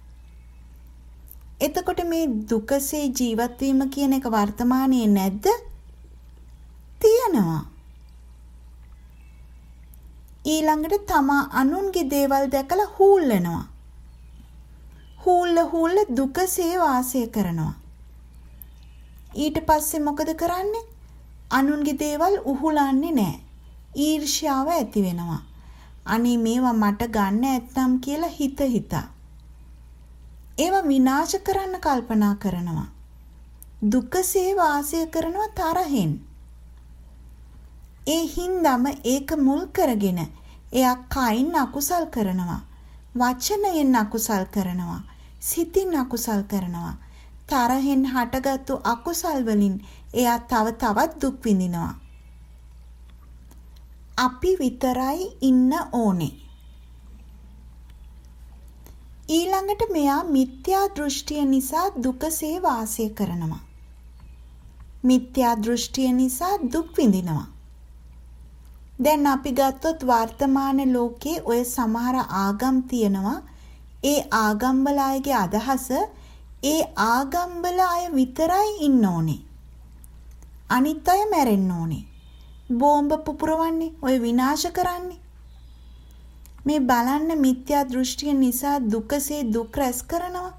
එතකොට මේ දුකසේ ජීවත් වීම කියන එක වර්තමානයේ නැද්ද? තියෙනවා. ඊළඟට තමා අනුන්ගේ දේවල් දැකලා හූල් වෙනවා. හූල්ල හූල්ල දුකසේ වාසය කරනවා. ඊට පස්සේ මොකද කරන්නේ? අනුන්ගේ දේවල් උහුලන්නේ නැහැ. ඊර්ෂ්‍යාව ඇති වෙනවා. අනේ මේවා මට ගන්න ඇත්නම් කියලා හිත හිතා. ඒවා විනාශ කරන්න කල්පනා කරනවා. දුකසේ වාසය කරනවා තරහෙන්. ඒ හින්දම ඒක මුල් කරගෙන එයා කයින් අකුසල් කරනවා. වචනයෙන් අකුසල් කරනවා. සිතින් අකුසල් කරනවා. තරහෙන් හටගත්තු අකුසල් වලින් එයා තව තවත් දුක් විඳිනවා. අපි විතරයි ඉන්න ඕනේ. ඊළඟට මෙයා මිත්‍යා දෘෂ්ටිය නිසා දුකසේ වාසය කරනවා. මිත්‍යා දෘෂ්ටිය නිසා දුක් විඳිනවා. දැන් අපි ගත්තොත් වර්තමාන ලෝකේ ඔය සමහර ආගම් තියෙනවා. ඒ ආගම්වල අයගේ අදහස ඒ ආගම්වල අය විතරයි ඉන්න ඕනේ. අනිත් අය මැරෙන්න ඕනේ. බෝම්බ පුපුරවන්නේ ඔය විනාශ කරන්නේ. මේ බලන්න මිත්‍යා දෘෂ්ටිය නිසා දුකසේ දුක් රැස් කරනවා.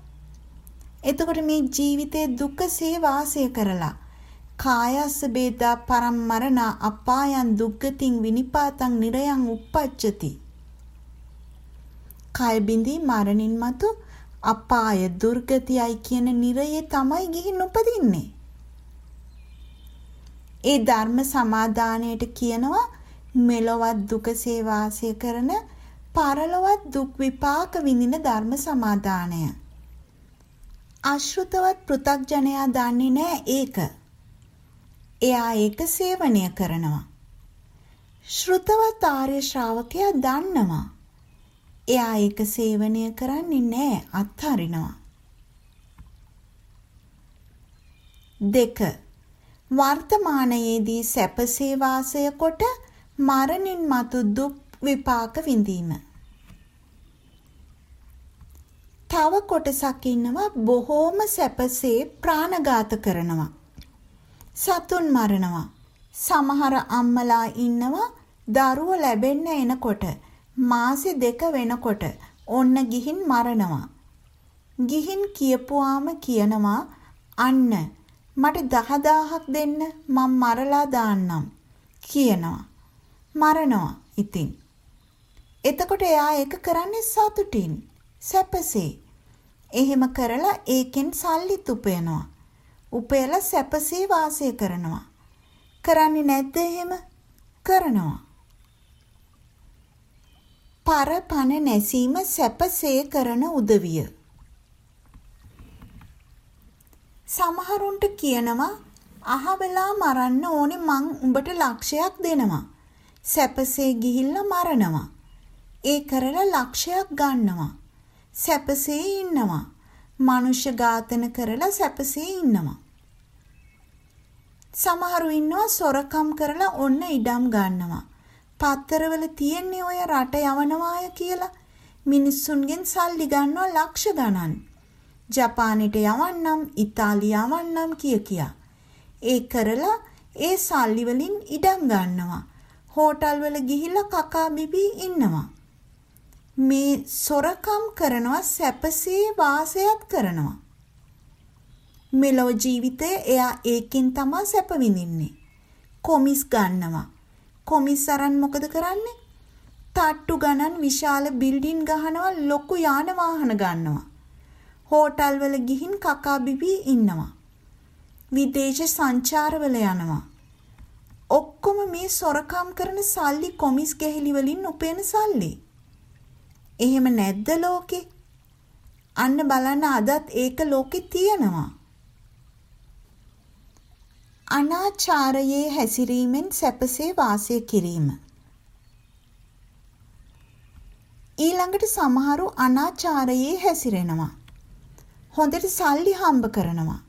එතකොට මේ ජීවිතේ දුකසේ වාසය කරලා කායස්ස බේදා පරම්මරණ අපායන් දුක්ගතින් විනිපාතං නිරයන් uppajjati කය බිඳී මරණින් මතු අපාය දුර්ගතියයි කියන නිරයේ තමයි ගිහින් උපදින්නේ ඒ ධර්ම සමාදානයට කියනවා මෙලොවත් දුකසේ වාසය කරන පරලොවත් දුක් විපාක විඳින ධර්ම සමාදානය අශෘතවත් පෘ탁ජනයා දන්නේ නැහැ ඒක එයා ඒක සේවනය කරනවා. ශ්‍රුතවත් ආර්ය ශ්‍රාවකයා දන්නවා. එයා ඒක සේවනය කරන්නේ නැහැ අත්හරිනවා. දෙක වර්තමානයේදී සැපසේ වාසය කොට මරණින් මතු දුක් විපාක විඳීම. තව කොටසක් ඉන්නවා බොහෝම සැපසේ ප්‍රාණඝාත කරනවා. සතුන් මරනවා. සමහර අම්මලා ඉන්නවා දරුව ලැබෙන්න එනකොට මාසෙ දෙක වෙනකොට ඔන්න ගිහින් මරනවා. ගිහින් කියපුවාම කියනවා අන්න මට දහදාහක් දෙන්න මම මරලා දාන්නම් කියනවා. මරනවා ඉතින්. එතකොට එයා ඒක කරන්නේ සතුටින් සැපසේ. එහෙම කරලා ඒකෙන් සල්ලිත් උපයනවා. උපයලා සැපසේ වාසය කරනවා. කරන්නේ නැද්ද එහෙම? කරනවා. පරපණ නැසීම සැපසේ කරන උදවිය. සමහරුන්ට කියනවා අහවෙලා මරන්න ඕනේ මං උඹට ලක්ෂයක් දෙනවා. සැපසේ ගිහිල්ලා මරනවා. ඒ කරලා ලක්ෂයක් ගන්නවා. සැපසේ ඉන්නවා. මනුෂ්‍ය ඝාතන කරලා සැපසේ ඉන්නවා. සමහරු ඉන්නවා සොරකම් කරලා ඔන්න ඉඩම් ගන්නවා. පත්තරවල තියෙන්නේ ඔය රට යවනවාය කියලා මිනිස්සුන්ගෙන් සල්ලි ගන්නවා ලක්ෂ ගණන්. ජපානෙට යවන්නම්, ඉතාලිය යවන්නම් කිය කියා. ඒ කරලා ඒ සල්ලි වලින් ඉඩම් ගන්නවා. හෝටල් වල ගිහිල්ලා කකා බිබී ඉන්නවා. මේ සොරකම් කරනවා සැපසේ වාසයත් කරනවා. මෙලොව ජීවිතේ එයා ඒකෙන් තමයි සැප විඳින්නේ. කොමිස් ගන්නවා. කොමිස් අරන් මොකද කරන්නේ? තට්ටු ගණන් විශාල බිල්ඩින් ගහනවා ලොකු යාන වාහන ගන්නවා. හෝටල් වල ගිහින් කකා බිබී ඉන්නවා. විදේශ සංචාරවල යනවා. ඔක්කොම මේ සොරකම් කරන සල්ලි කොමිස් ගැහිලි වලින් උපයන සල්ලි. එහෙම නැද්ද ලෝකේ? අන්න බලන්න අදත් ඒක ලෝකේ තියෙනවා. අනාචාරයේ හැසිරීමෙන් සැපසේ වාසය කිරීම. ඊළඟට සමහරු අනාචාරයේ හැසිරෙනවා. හොඳට සල්ලි හම්බ කරනවා.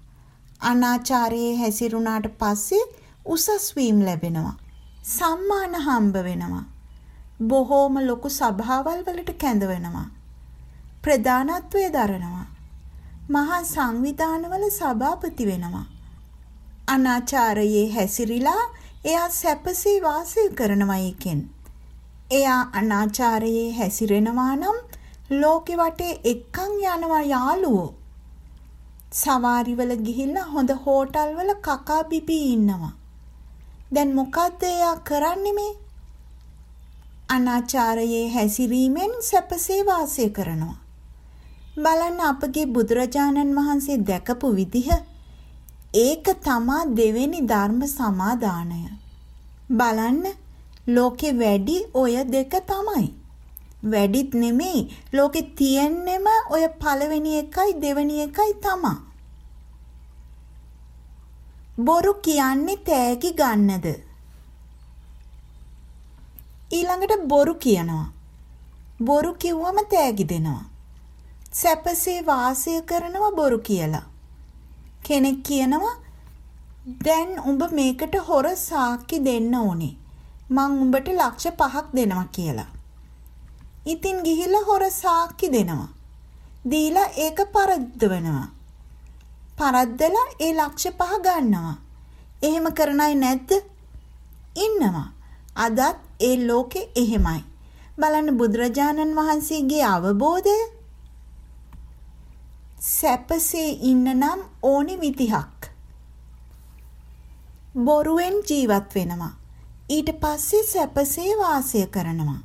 අනාචාරයේ හැසිරුණාට පස්සේ උසස් වීම ලැබෙනවා. සම්මාන හම්බ වෙනවා. බොහෝම ලොකු සභාවල් වලට කැඳවනවා. ප්‍රධානත්වය දරනවා. මහා සංවිධානවල සභාපති වෙනවා. අනාචාරයේ හැසිරිලා එයා සැපසේ වාසය කරනවා ඒකෙන්. එයා අනාචාරයේ හැසිරෙනවා නම් ලෝකෙ වටේ එක්කන් යනවා යාළුවෝ. සවාරිවල ගිහිල්ලා හොඳ හෝටල් වල කකා බිබී ඉන්නවා. දැන් මොකද්ද එයා කරන්නේ මේ? අනාචාරයේ හැසිරීමෙන් සැපසේ වාසය කරනවා. බලන්න අපගේ බුදුරජාණන් වහන්සේ දැකපු විදිහ ඒක තමා දෙවෙනි ධර්ම සමාදානය. බලන්න ලෝකෙ වැඩි ඔය දෙක තමයි. වැඩිත් නෙමෙයි ලෝකෙ තියෙන්නෙම ඔය පළවෙනි එකයි දෙවෙනි එකයි තමා. බොරු කියන්නේ තෑගි ගන්නද? ඊළඟට බොරු කියනවා. බොරු කිව්වම තෑගි දෙනවා. සැපසේ වාසය කරනවා බොරු කියලා. කෙනෙක් කියනවා දැන් උඹ මේකට හොර සාක්කි දෙන්න ඕනේ. මං උඹට ලක්ෂ පහක් දෙනවා කියලා. ඉතින් ගිහිල්ලා හොර සාක්කි දෙනවා. දීලා ඒක පරද්දවනවා. පරද්දලා ඒ ලක්ෂ පහ ගන්නවා. එහෙම කරන අය නැද්ද? ඉන්නවා. අදත් ඒ ලෝකෙ එහෙමයි. බලන්න බුදුරජාණන් වහන්සේගේ අවබෝධය සැපසේ ඉන්න නම් ඕනි විදිහක්. බොරුවෙන් ජීවත් වෙනවා. ඊට පස්සේ සැපසේ වාසය කරනවා.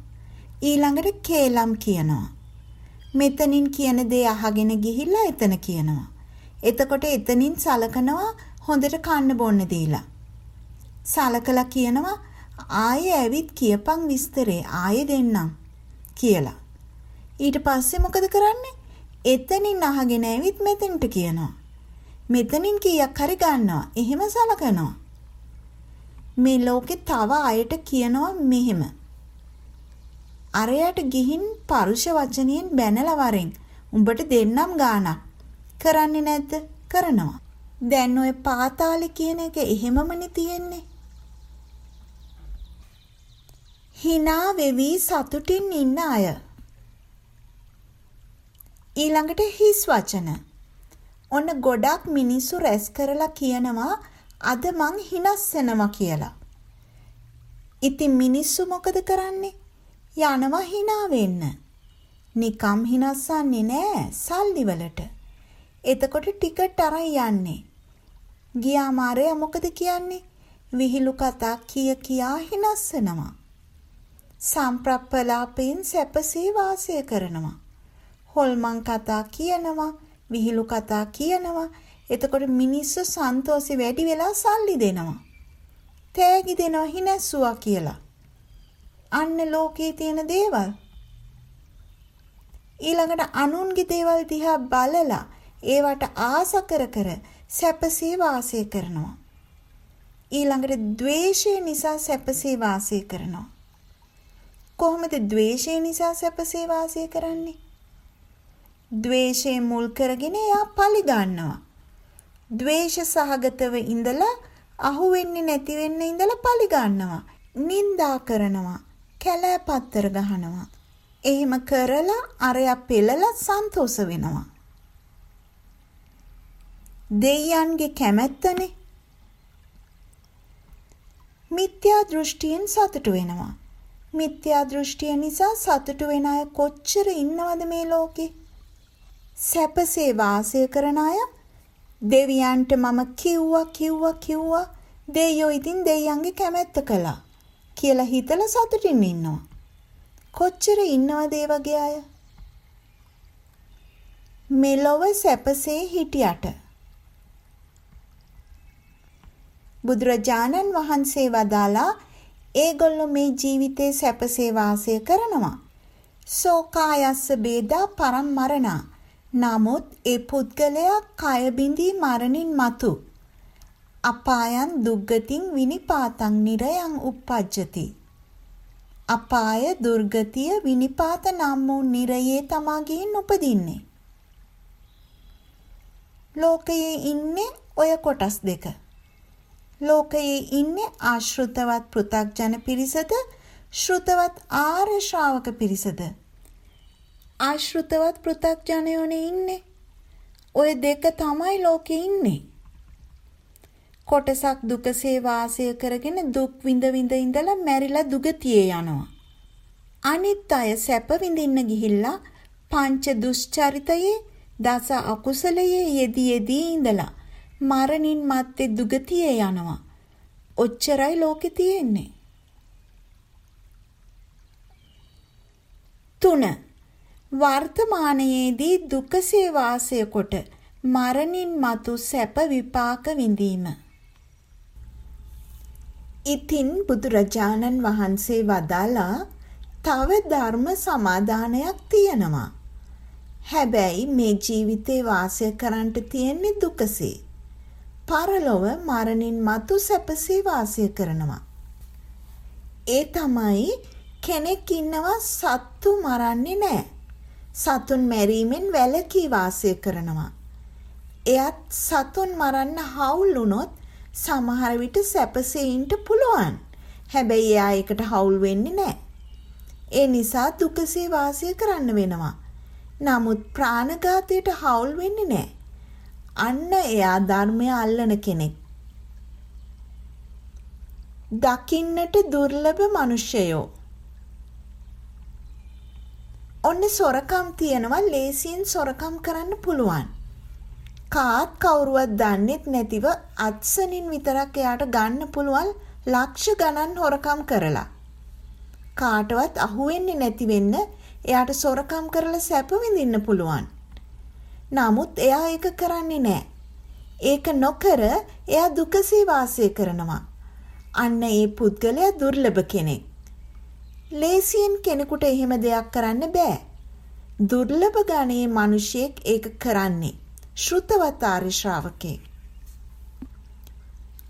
ඊළඟට කේලම් කියනවා. මෙතනින් කියන දේ අහගෙන ගිහිල්ලා එතන කියනවා. එතකොට එතනින් සලකනවා හොඳට කන්න බොන්න දීලා. සලකලා කියනවා ආයේ ඇවිත් කියපන් විස්තරේ ආයේ දෙන්නම් කියලා. ඊට පස්සේ මොකද කරන්නේ? එතනින් අහගෙන ඇවිත් මෙතෙන්ට කියනවා. මෙතනින් කීයක් හරි ගන්නවා. එහෙම සලකනවා. මේ ලෝකේ තව අයට කියනවා මෙහෙම. අරයට ගිහින් පරුෂ වචනයෙන් බැනලා වරෙන් උඹට දෙන්නම් ගානක්. කරන්නේ නැද්ද? කරනවා. දැන් ඔය පාතාලේ කියන එක එහෙමමනේ තියෙන්නේ. Hina වෙවි සතුටින් ඉන්න අය. ඊළඟට හිස් වචන. ඔන්න ගොඩක් මිනිස්සු රැස් කරලා කියනවා අද මං හිනස්සනවා කියලා. ඉතින් මිනිස්සු මොකද කරන්නේ? යනවා hina වෙන්න. නිකම් හිනස්සන්නේ නෑ සල්ලි වලට. එතකොට ටිකට් අරන් යන්නේ. ගියාම අරයා මොකද කියන්නේ? විහිළු කතා කිය කියා හිනස්සනවා. සම්ප්‍රප්පලාපෙන් සැපසේ වාසය කරනවා. හොල්මන් කතා කියනවා, විහිළු කතා කියනවා. එතකොට මිනිස්සු සන්තෝෂෙ වැඩි වෙලා සල්ලි දෙනවා. තෑගි දෙනවා හිනස්සුවා කියලා. අන්න ලෝකේ තියෙන දේවල්. ඊළඟට අනුන්ගේ දේවල් දිහා බලලා ඒවට ආස කර කර සැපසේ වාසය කරනවා. ඊළඟට ද්වේෂය නිසා සැපසේ වාසය කරනවා. කොහොමද ද්වේෂය නිසා සැපසේ වාසය කරන්නේ? ද්වේෂය මුල් කරගෙන එයා පලි ගන්නවා. ද්වේෂ සහගතව ඉඳලා අහු වෙන්නේ නැති වෙන්න ඉඳලා පලි ගන්නවා. නින්දා කරනවා. කැලෑ පත්තර ගහනවා. එහෙම කරලා අරයා පෙළලා සන්තෝෂ වෙනවා. දෙයයන්ගේ කැමැත්තනේ. මිත්‍යා දෘෂ්ටියෙන් සතුටු වෙනවා. මිත්‍යා දෘෂ්ටිය නිසා සතුටු වෙන අය කොච්චර ඉන්නවද මේ ලෝකේ? සැපසේ වාසය කරන අය දෙවියන්ට මම කිව්වා කිව්වා කිව්වා දෙයියෝ ඉතින් දෙයියන්ගේ කැමැත්ත කළා. කියලා හිතලා සතුටින් ඉන්නවා. කොච්චර ඉන්නවද ඒ වගේ අය? මෙලොව සැපසේ හිටියට බුදුරජාණන් වහන්සේ වදාලා ඒගොල්ලෝ මේ ජීවිතේ සැපසේ වාසය කරනවා. සෝකායස්ස බේදා පරම්මරණා. නමුත් ඒ පුද්ගලයා කය බිඳී මරණින් මතු අපායන් දුග්ගතින් විනිපාතං නිරයන් uppajjati. අපාය දුර්ගතිය විනිපාත නම් වූ නිරයේ තමා ගිහින් උපදින්නේ. ලෝකයේ ඉන්නේ ඔය කොටස් දෙක. ලෝකයේ ඉන්නේ ආශ්‍රිතවත් පෘථග්ජන පිරිසද ශ්‍රුතවත් ආර්ය ශ්‍රාවක පිරිසද ආශ්‍රිතවත් පෘථග්ජනයෝනේ ඉන්නේ. ඔය දෙක තමයි ලෝකේ ඉන්නේ. කොටසක් දුකසේ වාසය කරගෙන දුක් විඳ විඳ ඉඳලා මැරිලා දුගතියේ යනවා. අනිත් අය සැප විඳින්න ගිහිල්ලා පංච දුෂ්චරිතයේ දස අකුසලයේ යෙදී යෙදී ඉඳලා මරණින් මත්තේ දුගතියේ යනවා. ඔච්චරයි ලෝකේ තියෙන්නේ. 3. වර්තමානයේදී දුකසේ වාසය කොට මරණින් මතු සැප විපාක විඳීම. ඉතින් බුදුරජාණන් වහන්සේ වදාලා තව ධර්ම සමාදානයක් තියෙනවා. හැබැයි මේ ජීවිතේ වාසය කරන්නට තියෙන්නේ දුකසේ. පරලොව මරණින් මතු සැපසේ වාසය කරනවා. ඒ තමයි කෙනෙක් ඉන්නවා සත්තු මරන්නේ නැහැ. සතුන් මැරීමෙන් වැළකී වාසය කරනවා. එයත් සතුන් මරන්න හවුල් වුණොත් සමහර විට සැපසේ ඉන්න පුළුවන්. හැබැයි එයා ඒකට හවුල් වෙන්නේ නැහැ. ඒ නිසා දුකසේ වාසය කරන්න වෙනවා. නමුත් ප්‍රාණඝාතයට හවුල් වෙන්නේ නැහැ. අන්න එයා ධර්මය අල්ලන කෙනෙක්. දකින්නට දුර්ලභ මිනිසයෝ. ඔන්න සොරකම් තියනවා ලේසියෙන් සොරකම් කරන්න පුළුවන්. කාත් කවුරුවත් දන්නෙත් නැතිව අත්සනින් විතරක් එයාට ගන්න පුළුවන් ලක්ෂ ගණන් හොරකම් කරලා. කාටවත් අහුවෙන්නේ නැති වෙන්න එයාට සොරකම් කරලා සැප විඳින්න පුළුවන්. නමුත් එයා ඒක කරන්නේ නැහැ. ඒක නොකර එයා දුකසේ වාසය කරනවා. අන්න ඒ පුද්ගලයා දුර්ලභ කෙනෙක්. ලේසියෙන් කෙනෙකුට එහෙම දෙයක් කරන්න බෑ. දුර්ලභ ගණයේ මිනිසෙක් ඒක කරන්නේ. ශ්‍රුතවත් ආර්ය ශ්‍රාවකෙක්.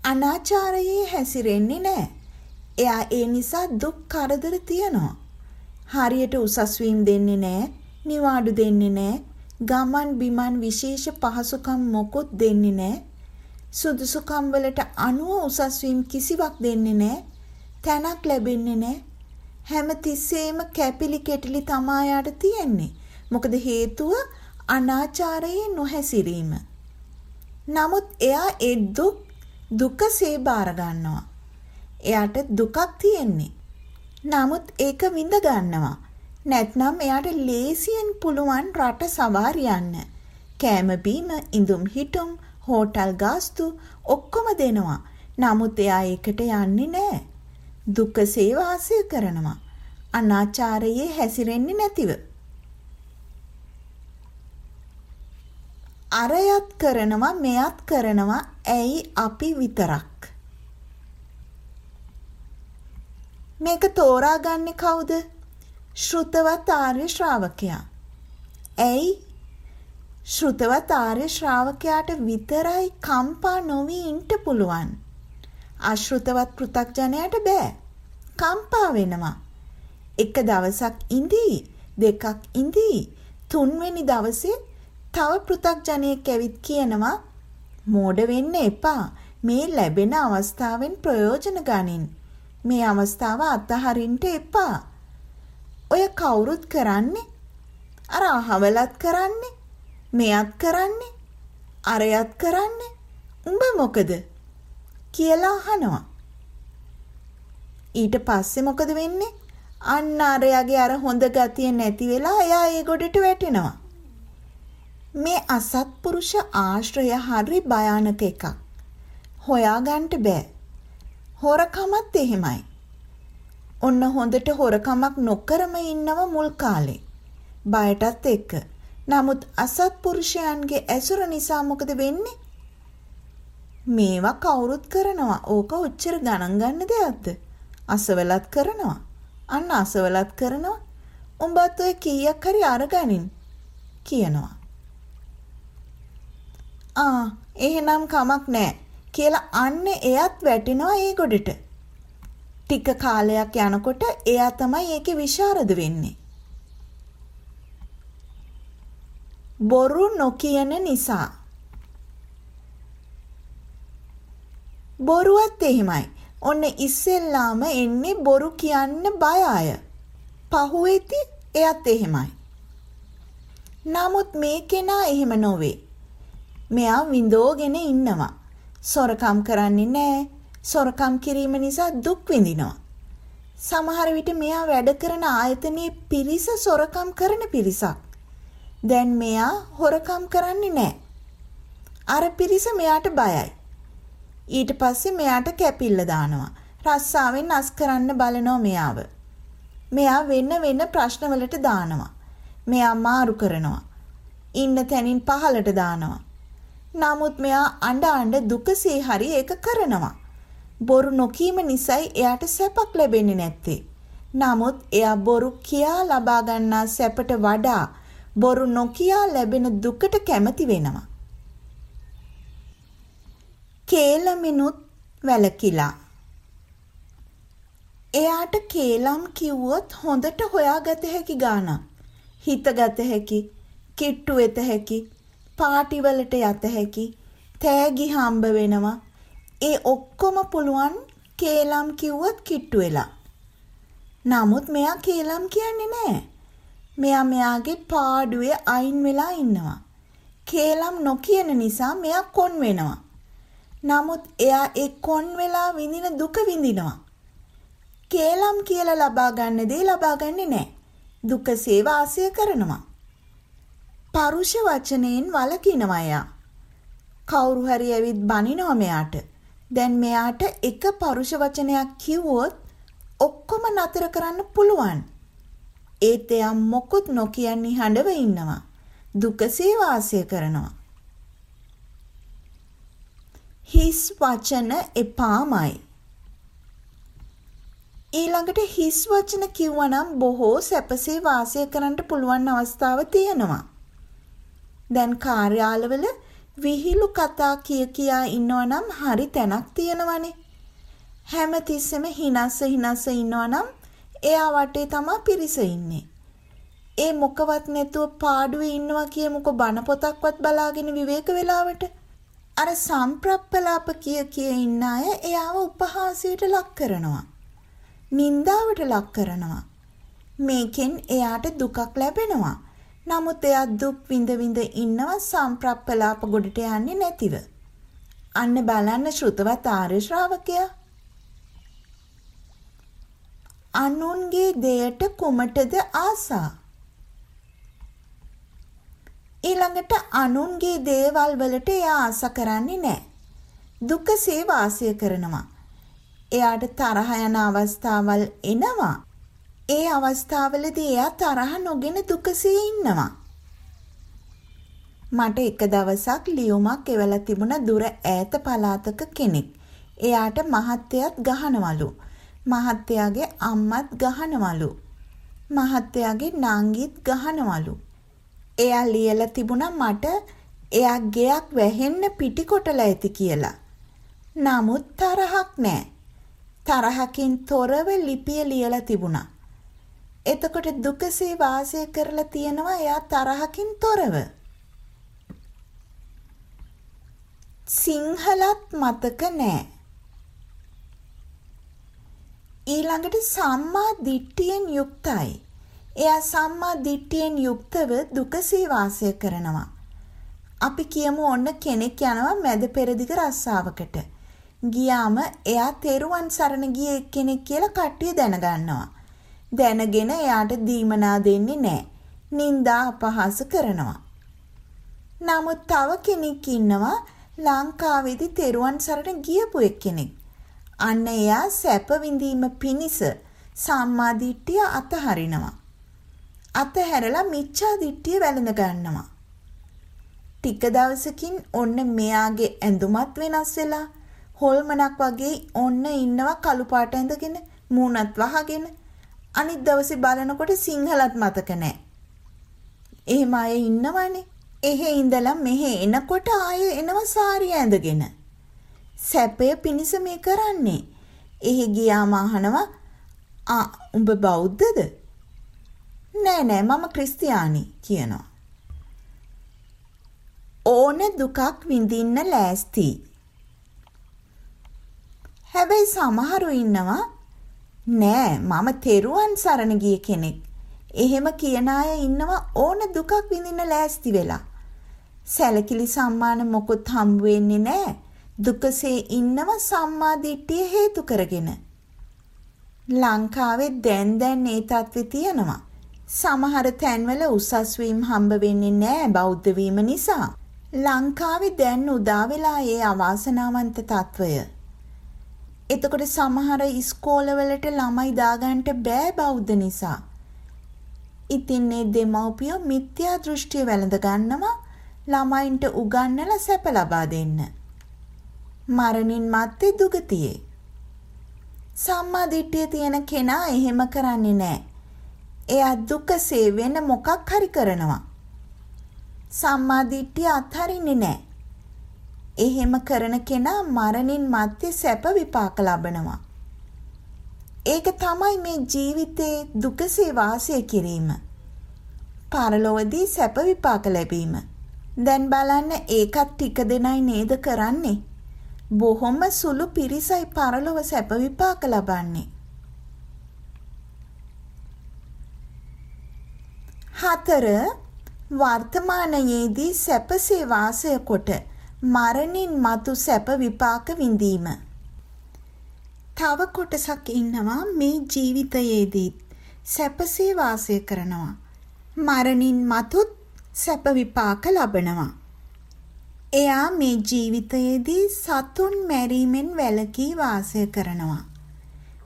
අනාචාරයේ හැසිරෙන්නේ නැහැ. එයා ඒ නිසා දුක් කරදර තියනවා. හරියට උසස් වීම දෙන්නේ නැහැ, නිවාඩු දෙන්නේ නැහැ, ගමන් බිමන් විශේෂ පහසුකම් මොකොත් දෙන්නේ නැහැ. සුදුසුකම් වලට අනුව උසස් වීම කිසිවක් දෙන්නේ නැහැ. තැනක් ලැබෙන්නේ නැහැ. හැම තිස්සෙම කැපිලි කෙටිලි තමා යාට තියෙන්නේ. මොකද හේතුව අනාචාරයේ නොහැසිරීම. නමුත් එයා ඒ දුක් දුකසේ බාර ගන්නවා. එයාට දුකක් තියෙන්නේ. නමුත් ඒක විඳ ගන්නවා. නැත්නම් එයාට ලේසියෙන් පුළුවන් රට සවාරියන්න. කෑම බීම, ඉඳුම් හිටුම්, හෝටල් ගාස්තු ඔක්කොම දෙනවා. නමුත් එයා ඒකට යන්නේ නැහැ. දුකසේ වාසය කරනවා. අනාචාරයේ හැසිරෙන්නේ නැතිව. අරයත් කරනවා මෙයත් කරනවා ඇයි අපි විතරක් මේක තෝරාගන්නේ කවුද? ශ්‍රුතවත් ආර්ය ශ්‍රාවකයා. ඇයි? ශ්‍රුතවත් ආර්ය ශ්‍රාවකයාට විතරයි කම්පා නොවි ඉන්න පුළුවන්. අශෘතවත් පෘ탁ජනයාට බෑ. කම්පා වෙනවා. එක දවසක් ඉඳී, දෙකක් ඉඳී, තුන්වෙනි දවසේ තව පෘ탁ජනයෙක් ඇවිත් කියනවා මෝඩ වෙන්න එපා. මේ ලැබෙන අවස්ථාවෙන් ප්‍රයෝජන ගනින්. මේ අවස්ථාව අතහරින්න එපා. ඔය කවුරුත් කරන්නේ අර අහවලත් කරන්නේ මෙයත් කරන්නේ අරයත් කරන්නේ උඹ මොකද කියලා අහනවා. ඊට පස්සේ මොකද වෙන්නේ? අන්න අරයාගේ අර හොඳ ගතිය නැති වෙලා එයා ඒ ගොඩට වැටෙනවා. මේ අසත්පුරුෂ ආශ්‍රය හරි භයානක එකක්. හොයාගන්න බෑ. හොරකමත් එහෙමයි. ඔන්න හොඳට හොරකමක් නොකරම ඉන්නව මුල් කාලේ. බයටත් එක්ක. නමුත් අසත්පුරුෂයන්ගේ ඇසුර නිසා මොකද වෙන්නේ? මේවා කවුරුත් කරනවා. ඕක උච්චර ගණන් ගන්න දෙයක්ද? අසවලත් කරනවා. අන්න අසවලත් කරනවා. උඹත් ඔය කීයක් හරි අරගනින් කියනවා. ආ එහෙනම් කමක් නැහැ. කියලා අන්න එයත් වැටෙනවා ඒ ගොඩට. ටික කාලයක් යනකොට එයා තමයි ඒකේ විශාරද වෙන්නේ. බොරු නොකියන නිසා බොරුවත් එහෙමයි. ඔන්න ඉස්සෙල්ලාම එන්නේ බොරු කියන්න බය අය. පහුවෙති එයත් එහෙමයි. නමුත් මේ කෙනා එහෙම නොවේ. මෙයා විඳෝගෙන ඉන්නවා. සොරකම් කරන්නේ නැහැ. සොරකම් කිරීම නිසා දුක් විඳිනවා. සමහර විට මෙයා වැඩ කරන ආයතනයේ පිරිස සොරකම් කරන පිරිසක්. දැන් මෙයා හොරකම් කරන්නේ නැහැ. අර පිරිස මෙයාට බයයි. ඊට පස්සේ මෙයාට කැපිල්ල දානවා. රස්සාවෙන් අස් කරන්න බලනවා මෙයාව. මෙයා වෙන වෙන ප්‍රශ්නවලට දානවා. මෙයා මාරු කරනවා. ඉන්න තැනින් පහලට දානවා. නමුත් මෙයා අඬ අඬ දුකසේ හරි ඒක කරනවා. බොරු නොකීම නිසායි එයාට සැපක් ලැබෙන්නේ නැත්තේ. නමුත් එයා බොරු කියා ලබා ගන්නා සැපට වඩා බොරු නොකියා ලැබෙන දුකට කැමති වෙනවා. කේලමිනුත් වැලකිලා. එයාට කේලම් කිව්වොත් හොඳට හොයාගත හැකි ගානක්. හිතගත හැකි, කිට්ටු වෙත හැකි, පාටිවලට යත හැකි, තෑගි හම්බ වෙනවා. ඒ ඔක්කොම පුළුවන් කේලම් කිව්වොත් කිට්ටු වෙලා. නමුත් මෙයා කේලම් කියන්නේ නැහැ. මෙයා මෙයාගේ පාඩුවේ අයින් වෙලා ඉන්නවා. කේලම් නොකියන නිසා මෙයා කොන් වෙනවා. නමුත් එයා ඒ කොන් වෙලා විඳින දුක විඳිනවා. කේලම් කියලා ලබා ගන්න දේ ලබා ගන්නේ නැහැ. දුකසේ වාසය කරනවා. පරුෂ වචනයෙන් වලකිනවා එයා. කවුරු හරි ඇවිත් බනිනවා මෙයාට. දැන් මෙයාට එක පරුෂ වචනයක් කිව්වොත් ඔක්කොම නතර කරන්න පුළුවන්. ඒත් එයා මොකුත් නොකියන්නේ හඬව ඉන්නවා. දුකසේ වාසය කරනවා. හිස් වචන එපාමයි. ඊළඟට හිස් වචන කිව්වනම් බොහෝ සැපසේ වාසය කරන්න පුළුවන් අවස්ථාව තියෙනවා. දැන් කාර්යාලවල විහිළු කතා කිය කියා ඉන්නවනම් හරි තැනක් තියෙනවනේ. හැම තිස්සෙම හිනස්ස හිනස්ස ඉන්නවනම් එයා වටේ තමා පිරිස ඉන්නේ. ඒ මොකවත් නැතුව පාඩුවේ ඉන්නවා කියමුකෝ බණ පොතක්වත් බලාගෙන විවේක වෙලාවට අර සම්ප්‍රප්පලාප කිය කිය ඉන්න අය එයාව උපහාසයට ලක් කරනවා. නින්දාවට ලක් කරනවා. මේකෙන් එයාට දුකක් ලැබෙනවා. නමුත් එයා දුක් විඳ විඳ ඉන්නවා සම්ප්‍රප්පලාප ගොඩට යන්නේ නැතිව. අන්න බලන්න ශ්‍රුතවත් ආර්ය ශ්‍රාවකයා. අනුන්ගේ දෙයට කුමටද ආසා? ඊළඟට අනුන්ගේ දේවල් වලට එයා ආස කරන්නේ නැහැ. දුකසේ වාසය කරනවා. එයාට තරහ යන අවස්ථාවල් එනවා. ඒ අවස්ථාවලදී එයා තරහ නොගෙන දුකසේ ඉන්නවා. මට එක දවසක් ලියුමක් එවලා තිබුණ දුර ඈත පළාතක කෙනෙක්. එයාට මහත්තයත් ගහනවලු. මහත්තයාගේ අම්මත් ගහනවලු. මහත්තයාගේ නංගිත් ගහනවලු. එයා ලියලා තිබුණා මට එයා ගෙයක් වැහෙන්න පිටිකොටලා ඇති කියලා. නමුත් තරහක් නැහැ. තරහකින් තොරව ලිපිය ලියලා තිබුණා. එතකොට දුකසේ වාසය කරලා තියෙනවා එයා තරහකින් තොරව. සිංහලත් මතක නෑ. ඊළඟට සම්මා දිට්ඨියෙන් යුක්තයි. එයා සම්මා දිට්ඨියෙන් යුක්තව දුකසේ වාසය කරනවා. අපි කියමු ඔන්න කෙනෙක් යනවා මැද පෙරදිග රස්සාවකට. ගියාම එයා තෙරුවන් සරණ ගිය කෙනෙක් කියලා කට්ටිය දැනගන්නවා. දැනගෙන එයාට දීමනා දෙන්නේ නැහැ. නිന്ദා අපහාස කරනවා. නමුත් තව කෙනෙක් ඉන්නවා ලංකාවේදී තෙරුවන් සරණ ගියපු එක්කෙනෙක්. අන්න එයා සැප විඳීම පිණිස සම්මා දිට්ඨිය අතහරිනවා. අතහැරලා මිච්ඡා දිට්ඨිය වැළඳ ගන්නවා. ටික දවසකින් ඔන්න මෙයාගේ ඇඳුමත් වෙනස් වෙලා හොල්මනක් වගේ ඔන්න ඉන්නවා කළු පාට ඇඳගෙන මූණත් වහගෙන අනිත් දවසේ බලනකොට සිංහලත් මතක නැහැ. එහෙම අය ඉන්නවනේ. එහෙ ඉඳලා මෙහෙ එනකොට ආයෙ එනවා සාරිය ඇඳගෙන. සැපය පිනිස මේ කරන්නේ. එහෙ ගියාම අහනවා ආ උඹ බෞද්ධද? නෑ නෑ මම ක්‍රිස්තියානි කියනවා. ඕන දුකක් විඳින්න ලෑස්ති. හැබැයි සමහරු ඉන්නවා නෑ මම තෙරුවන් සරණ ගිය කෙනෙක්. එහෙම කියන අය ඉන්නවා ඕන දුකක් විඳින්න ලෑස්ති වෙලා. සැලකිලි සම්මාන මොකොත් හම් වෙන්නේ නෑ. දුකසේ ඉන්නව සම්මා දිට්ඨිය හේතු කරගෙන. ලංකාවේ දැන් දැන් මේ தත්ත්වය තියෙනවා. සමහර තැන්වල උසස් වීම හම්බ වෙන්නේ නෑ බෞද්ධ වීම නිසා. ලංකාවේ දැන් උදා වෙලා ඒ අවාසනාවන්ත తත්වය එතකොට සමහර ඉස්කෝලවලට ළමයි දාගන්න බෑ බෞද්ධ නිසා. ඉතින් මේ දෙමව්පියෝ මිත්‍යා දෘෂ්ටිය වැළඳ ගන්නවා ළමයින්ට උගන්නලා සැප ලබා දෙන්න. මරණින් මත්තේ දුගතියේ. සම්මා දිට්ඨිය තියෙන කෙනා එහෙම කරන්නේ නැහැ. එයා දුකසේ වෙන මොකක් හරි කරනවා. සම්මා දිට්ඨිය අත්හරින්නේ නැහැ. එහෙම කරන කෙනා මරණින් මත්තේ සැප විපාක ලබනවා. ඒක තමයි මේ ජීවිතේ දුකසේ වාසය කිරීම. පරලොවදී සැප විපාක ලැබීම. දැන් බලන්න ඒකත් ටික දෙනයි නේද කරන්නේ. බොහොම සුළු පිරිසයි පරලොව සැප විපාක ලබන්නේ. හතර වර්තමානයේදී සැපසේ වාසය කොට මරණින් මතු සැප විපාක විඳීම. තව කොටසක් ඉන්නවා මේ ජීවිතයේදී සැපසේ වාසය කරනවා. මරණින් මතුත් සැප විපාක ලබනවා. එයා මේ ජීවිතයේදී සතුන් මැරීමෙන් වැළකී වාසය කරනවා.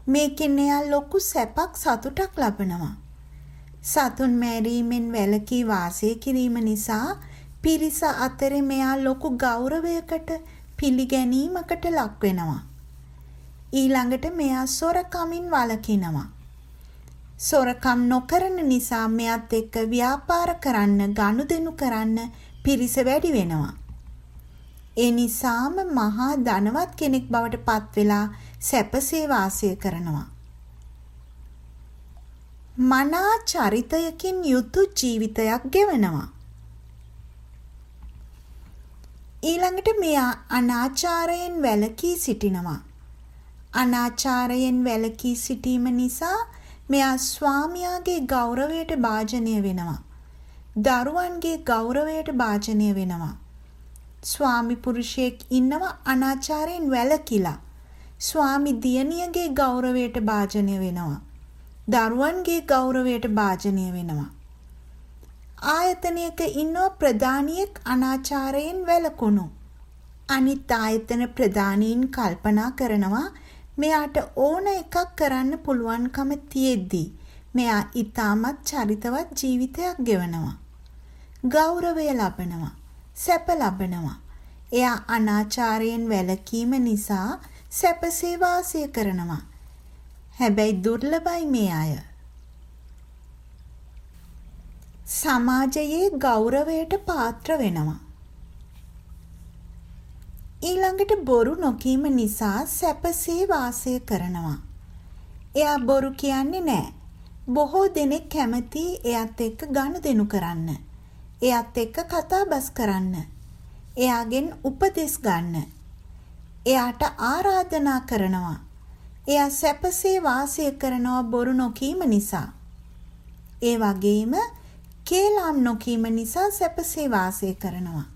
මේකෙන් එයා ලොකු සැපක් සතුටක් ලබනවා. සතුන් මැරීමෙන් වැළකී වාසය කිරීම නිසා පිරිස අතරේ මෙයා ලොකු ගෞරවයකට පිළිගැනීමකට ලක් වෙනවා. ඊළඟට මෙයා සොරකමින් වළකිනවා. සොරකම් නොකරන නිසා මෙයත් එක්ක ව්‍යාපාර කරන්න, ගනුදෙනු කරන්න පිරිස වැඩි වෙනවා. ඒ නිසාම මහා ධනවත් කෙනෙක් බවට පත් වෙලා සැපසේ වාසය කරනවා. මනා චරිතයකින් යුතු ජීවිතයක් ගෙවනවා. ඊළඟට මෙයා අනාචාරයෙන් වැළකී සිටිනවා. අනාචාරයෙන් වැළකී සිටීම නිසා මෙයා ස්වාමියාගේ ගෞරවයට භාජනය වෙනවා. දරුවන්ගේ ගෞරවයට භාජනය වෙනවා. ස්වාමි පුරුෂයෙක් ඉන්නවා අනාචාරයෙන් වැළකීලා. ස්වාමි දියණියගේ ගෞරවයට භාජනය වෙනවා. දරුවන්ගේ ගෞරවයට භාජනය වෙනවා. ආයතනයක ඉන්නව ප්‍රධානියෙක් අනාචාරයෙන් වැළකුණු. අනිත් ආයතන ප්‍රධානීන් කල්පනා කරනවා මෙයාට ඕන එකක් කරන්න පුළුවන්කම තියෙද්දි මෙයා ඊටමත් චරිතවත් ජීවිතයක් ගෙවනවා. ගෞරවය ලබනවා. සැප ලබනවා. එයා අනාචාරයෙන් වැළකීම නිසා සැපසේ වාසය කරනවා. හැබැයි දුර්ලභයි මේ අය. සමාජයේ ගෞරවයට පාත්‍ර වෙනවා. ඊළඟට බොරු නොකීම නිසා සැපසේ වාසය කරනවා. එයා බොරු කියන්නේ නැහැ. බොහෝ දෙනෙක් කැමති එයත් එක්ක ගනුදෙනු කරන්න. එයත් එක්ක කතාබස් කරන්න. එයාගෙන් උපදෙස් ගන්න. එයාට ආරාධනා කරනවා. එයා සැපසේ වාසය කරනවා බොරු නොකීම නිසා. ඒ වගේම කේලාම් නොකීම නිසා සැපසේ වාසය කරනවා.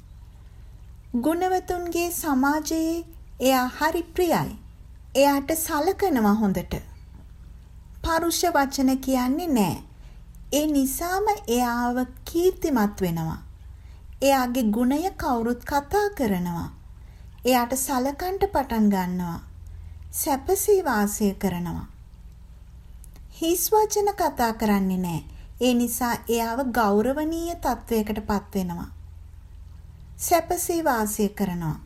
ගුණවතුන්ගේ සමාජයේ එයා හරි ප්‍රියයි. එයාට සලකනවා හොඳට. පරුෂ වචන කියන්නේ නෑ. ඒ නිසාම එයාව කීර්තිමත් වෙනවා. එයාගේ ගුණය කවුරුත් කතා කරනවා. එයාට සලකන්ට පටන් ගන්නවා. සැපසී වාසය කරනවා. හිස් වචන කතා කරන්නේ නෑ. ඒ නිසා එයාව ගෞරවනීය තත්වයකට පත් වෙනවා. සැපසේ වාසය කරනවා.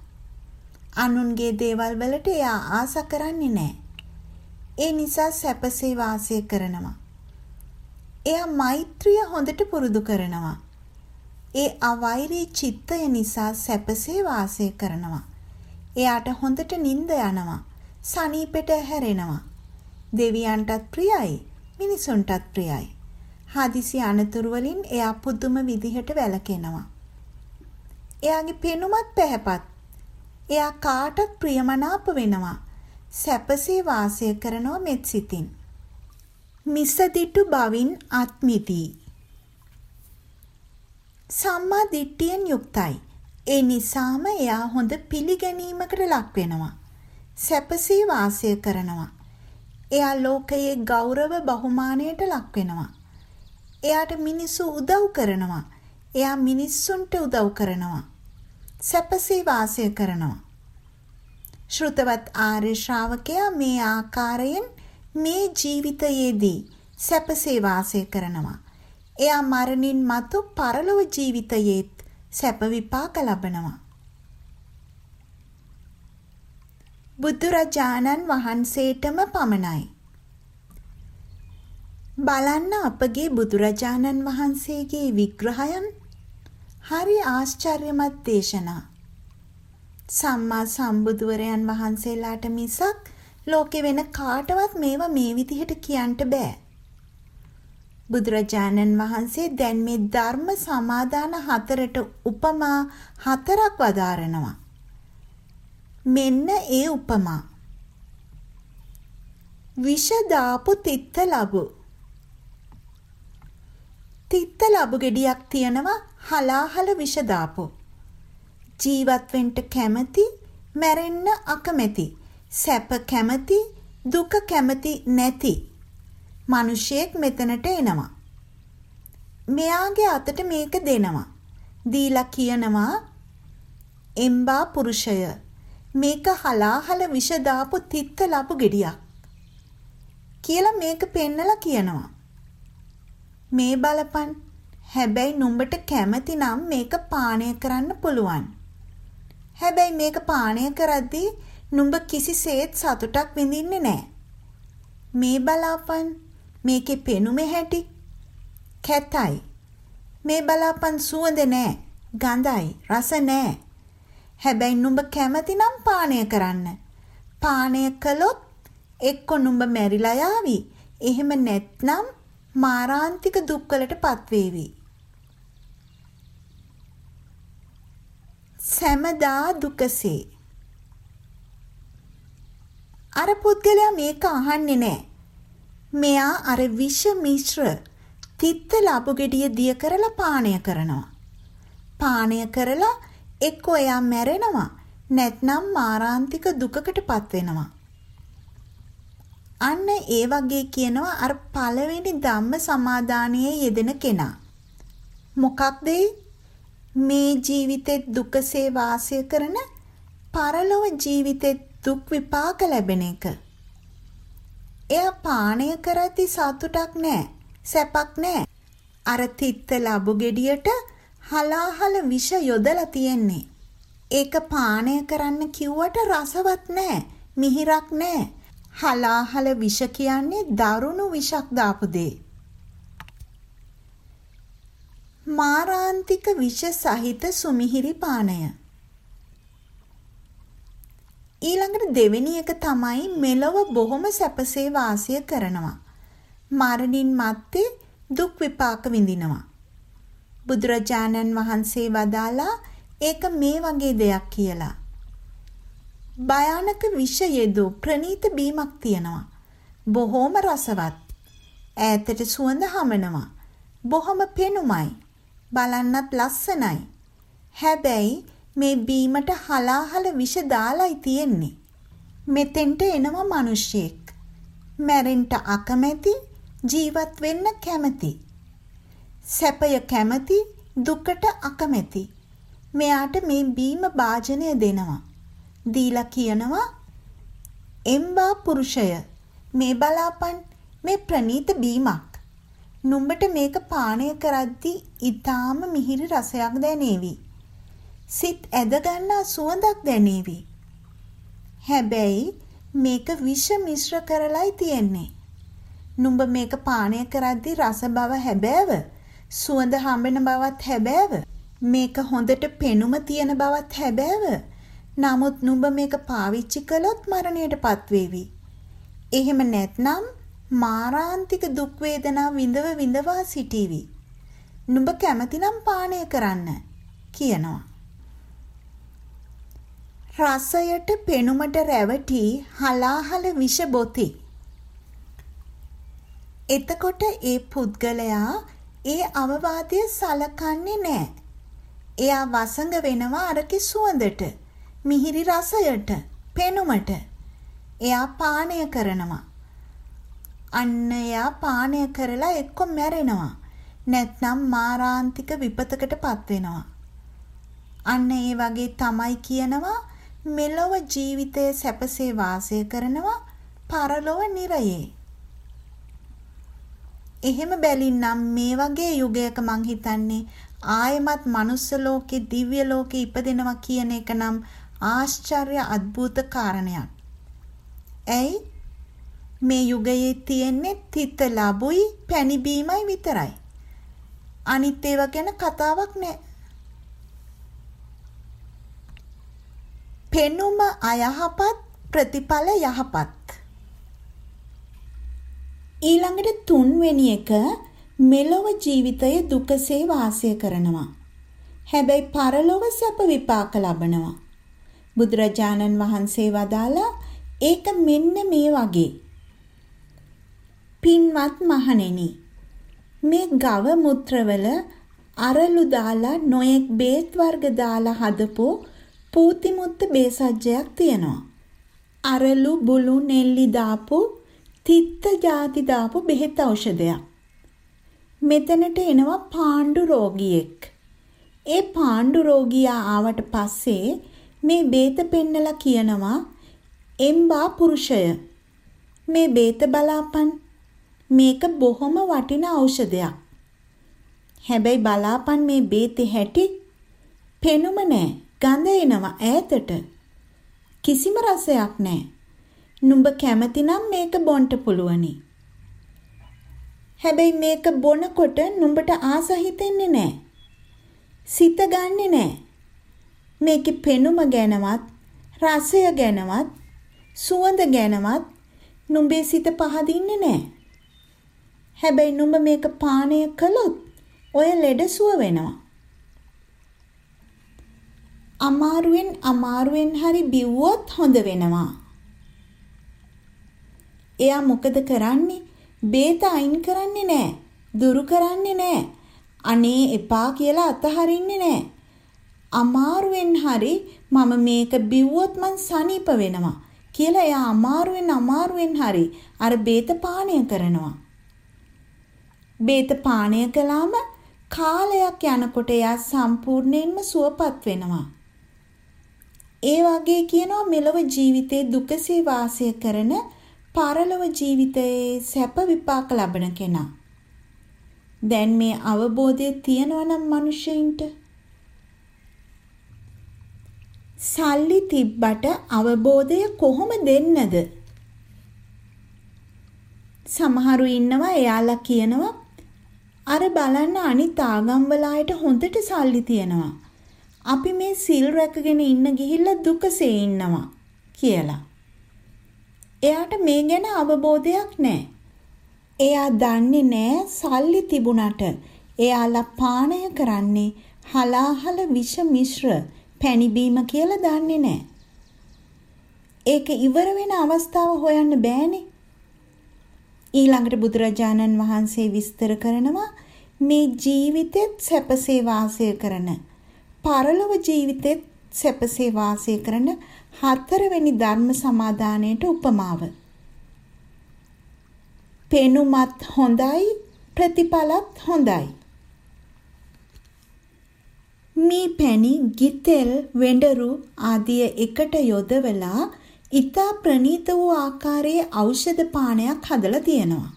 අනුන්ගේ දේවල් වලට එයා ආස කරන්නේ නැහැ. ඒ නිසා සැපසේ වාසය කරනවා. එයා මෛත්‍රිය හොඳට පුරුදු කරනවා. ඒ අවෛරී චිත්තය නිසා සැපසේ වාසය කරනවා. එයාට හොඳට නිින්ද යනවා. සනීපෙට හැරෙනවා. දෙවියන්ටත් ප්‍රියයි, මිනිසුන්ටත් ප්‍රියයි. හදිසි අනතුරු වලින් එයා පුදුම විදිහට වැළකෙනවා. එයාගේ පෙනුමත් පැහැපත්. එයා කාටත් ප්‍රියමනාප වෙනවා. සැපසේ වාසය කරනවා මෙත් සිතින්. මිසදිටු බවින් අත්මිදී. සම්මා දිට්ඨියෙන් යුක්තයි. ඒ නිසාම එයා හොඳ පිළිගැනීමකට ලක් වෙනවා. සැපසේ වාසය කරනවා. එයා ලෝකයේ ගෞරව බහුමානයට ලක් වෙනවා. එයාට මිනිස්සු උදව් කරනවා. එයා මිනිස්සුන්ට උදව් කරනවා. සැපසේ වාසය කරනවා. ශ්‍රුතවත් ආර්ය ශ්‍රාවකයා මේ ආකාරයෙන් මේ ජීවිතයේදී සැපසේ වාසය කරනවා. එයා මරණින් මතු පරලොව ජීවිතයේත් සැප විපාක ලබනවා. බුදුරජාණන් වහන්සේටම පමණයි. බලන්න අපගේ බුදුරජාණන් වහන්සේගේ විග්‍රහයන් හරි ආශ්චර්යමත් දේශනා. සම්මා සම්බුදුවරයන් වහන්සේලාට මිසක් ලෝකෙ වෙන කාටවත් මේවා මේ විදිහට කියන්න බෑ. බුදුරජාණන් වහන්සේ දැන් මේ ධර්ම සමාදාන හතරට උපමා හතරක් වදාරනවා. මෙන්න ඒ උපමා. විෂ දාපු තිත්ත ලබු. තිත්ත ලබු ගෙඩියක් තියනවා හලාහල විෂ දාපු. ජීවත් වෙන්න කැමති, මැරෙන්න අකමැති, සැප කැමති, දුක කැමති නැති මිනිසෙක් මෙතනට එනවා. මෙයාගේ අතට මේක දෙනවා. දීලා කියනවා එම්බා පුරුෂය මේක හලාහල විෂ දාපු තිත්ත ලපු ගෙඩියක් කියලා මේක පෙන්නලා කියනවා. මේ බලපන් හැබැයි නුඹට කැමති නම් මේක පානය කරන්න පුළුවන්. හැබැයි මේක පානය කරද්දී නුඹ කිසිසේත් සතුටක් විඳින්නේ නැහැ. මේ බලාපන් මේකේ පෙනුමේ හැටි කැතයි. මේ බලාපන් සුවඳ නැහැ, ගඳයි, රස නැහැ. හැබැයි නුඹ කැමති නම් පානය කරන්න. පානය කළොත් එක්ක නුඹ මැරිලා යාවි. එහෙම නැත්නම් මාරාන්තික දුක්වලට පත්වේවි. සැමදා දුකසේ අර පුද්ගලයා මේක අහන්නේ නැහැ. මෙයා අර විෂ මිශ්‍ර තිත්ත ලබු ගෙඩිය දිය කරලා පානය කරනවා. පානය කරලා එක්කෝ එයා මැරෙනවා නැත්නම් මාරාන්තික දුකකටපත් වෙනවා. අන්න ඒ වගේ කියනවා අර පළවෙනි ධම්ම සමාදානයේ යෙදෙන කෙනා. මොකක්ද මේ ජීවිතේ දුකසේ වාසය කරන පරලොව ජීවිතේ දුක් විපාක ලැබෙන එක. එයා පානය කරති සතුටක් නැහැ, සැපක් නැහැ. අර තිත්ත ලැබු ගෙඩියට හලාහල විෂ යොදලා තියෙන්නේ. ඒක පානය කරන්න කිව්වට රසවත් නෑ, මිහිරක් නෑ. හලාහල විෂ කියන්නේ දරුණු විෂක් දාපු දේ. මාරාන්තික විෂ සහිත සුමිහිරි පානය. ඊළඟට දෙවෙනි එක තමයි මෙලොව බොහොම සැපසේ වාසය කරනවා. මරණින් මත්තේ දුක් විපාක විඳිනවා. බුදුරජාණන් වහන්සේ වදාලා ඒක මේ වගේ දෙයක් කියලා. භයානක විෂ යෙදූ ප්‍රනීත බීමක් තියෙනවා. බොහෝම රසවත්. ඈතට සුවඳ හමනවා. බොහොම පෙනුමයි. බලන්නත් ලස්සනයි. හැබැයි මේ බීමට හලාහල විෂ දාලායි තියෙන්නේ. මෙතෙන්ට එනවා මිනිහෙක්. මැරෙන්න අකමැති ජීවත් වෙන්න කැමති. සැපය කැමති දුකට අකමැති. මෙයාට මේ බීම වාජනය දෙනවා. දීලා කියනවා එම්බා පුරුෂය මේ බලාපන් මේ ප්‍රනීත බීමක්. නුඹට මේක පානය කරද්දී ඊටාම මිහිරි රසයක් දැනේවි. සිත් ඇද ගන්නා සුවඳක් දැනේවි. හැබැයි මේක විෂ මිශ්‍ර කරලායි තියෙන්නේ. නුඹ මේක පානය කරද්දී රස බව හැබෑව සුවඳ හම්බෙන බවත් හැබෑව. මේක හොඳට පෙනුම තියෙන බවත් හැබෑව. නමුත් නුඹ මේක පාවිච්චි කළොත් මරණයටපත් වේවි. එහෙම නැත්නම් මාරාන්තික දුක් වේදනා විඳව විඳවා සිටීවි. නුඹ කැමතිනම් පානය කරන්න කියනවා. රසයට පෙනුමට රැවටි හලාහල විෂ බොති. එතකොට ඒ පුද්ගලයා ඒ අවවාදය සලකන්නේ නැහැ. එයා වසඟ වෙනවා අරකේ සුවඳට, මිහිරි රසයට, පෙනුමට. එයා පානය කරනවා. අන්න එයා පානය කරලා එක්ක මැරෙනවා. නැත්නම් මාරාන්තික විපතකටපත් වෙනවා. අන්න ඒ වගේ තමයි කියනවා මෙලොව ජීවිතය සැපසේ වාසය කරනවා පරලොව නිරයේ. එහෙම බැලින්නම් මේ වගේ යුගයක මං හිතන්නේ ආයමත් manuss ලෝකේ දිව්‍ය ලෝකේ ඉපදෙනවා කියන එක නම් ආශ්චර්ය අద్భుත කාරණයක්. ඇයි මේ යුගයේ තියෙන්නේ තිත ලැබුයි පැණි බීමයි විතරයි. අනිත් ඒවා ගැන කතාවක් නැහැ. පෙනුම අයහපත් ප්‍රතිඵල යහපත්. ඊළඟට තුන්වෙනි එක මෙලොව ජීවිතය දුකසේ වාසය කරනවා. හැබැයි පරලොව සැප විපාක ලබනවා. බුදුරජාණන් වහන්සේ වදාලා ඒක මෙන්න මේ වගේ. පින්වත් මහණෙනි මේ ගව මුත්‍රවල අරලු දාලා නොයෙක් බේත් වර්ග දාලා හදපු පූතිමුත්ත බේසජ්ජයක් තියෙනවා. අරලු බුලු නෙල්ලි දාපු තිත්ත ಜಾති දාපු බෙහෙත් ඖෂධයක්. මෙතනට එනවා පාණ්ඩු රෝගියෙක්. ඒ පාණ්ඩු රෝගියා ආවට පස්සේ මේ බේත පෙන්නලා කියනවා එම්බා පුරුෂය මේ බේත බලාපන් මේක බොහොම වටින ඖෂධයක්. හැබැයි බලාපන් මේ බේතේ හැටි පෙනුම නෑ ගඳ එනවා ඈතට. කිසිම රසයක් නෑ. නුඹ කැමතිනම් මේක බොන්න පුළුවනි. හැබැයි මේක බොනකොට නුඹට ආස හිතෙන්නේ නෑ. සිත ගන්නෙ නෑ. මේකේ පෙනුම ගැනවත් රසය ගැනවත් සුවඳ ගැනවත් නුඹේ සිත පහදින්නේ නෑ. හැබැයි නුඹ මේක පානය කළොත් ඔය ලෙඩ සුව වෙනවා. අමාරුවෙන් අමාරුවෙන් හරි බිව්වොත් හොඳ වෙනවා. එයා මොකද කරන්නේ? බේත අයින් කරන්නේ නැහැ. දුරු කරන්නේ නැහැ. අනේ එපා කියලා අතහරින්නේ නැහැ. අමාරුවෙන් හරි මම මේක බිව්වොත් මං සනීප වෙනවා කියලා එයා අමාරුවෙන් අමාරුවෙන් හරි අර බේත පානය කරනවා. බේත පානය කළාම කාලයක් යනකොට එයා සම්පූර්ණයෙන්ම සුවපත් වෙනවා. ඒ වගේ කියනවා මෙලොව ජීවිතේ දුකසේ වාසය කරන පරලොව ජීවිතයේ සැප විපාක ලබන කෙනා. දැන් මේ අවබෝධය තියෙනවා නම් මිනිස්සෙයින්ට සල්ලි තිබ්බට අවබෝධය කොහොම දෙන්නද? සමහරු ඉන්නවා එයාලා කියනවා අර බලන්න අනිත් ආගම්වල අයට හොඳට සල්ලි තියෙනවා. අපි මේ සිල් රැකගෙන ඉන්න ගිහිල්ලා දුකසේ ඉන්නවා කියලා. එයාට මේ ගැන අවබෝධයක් නැහැ. එයා දන්නේ නැහැ සල්ලි තිබුණට එයාලා පානය කරන්නේ හලාහල විෂ මිශ්‍ර පැණි බීම කියලා දන්නේ නැහැ. ඒක ඉවර වෙන අවස්ථාව හොයන්න බෑනේ. ඊළඟට බුදුරජාණන් වහන්සේ විස්තර කරනවා මේ ජීවිතෙත් සැපසේ වාසය කරන පරලොව ජීවිතෙත් සැපසේ වාසය කරන හතරවෙනි ධර්ම සමාදානයට උපමාව. පෙනුමත් හොඳයි ප්‍රතිඵලත් හොඳයි. මී පැණි ගිතෙල් වෙඬරු ආදිය එකට යොදවලා ඊතා ප්‍රනීත වූ ආකාරයේ ඖෂධ පානයක් හදලා තියෙනවා.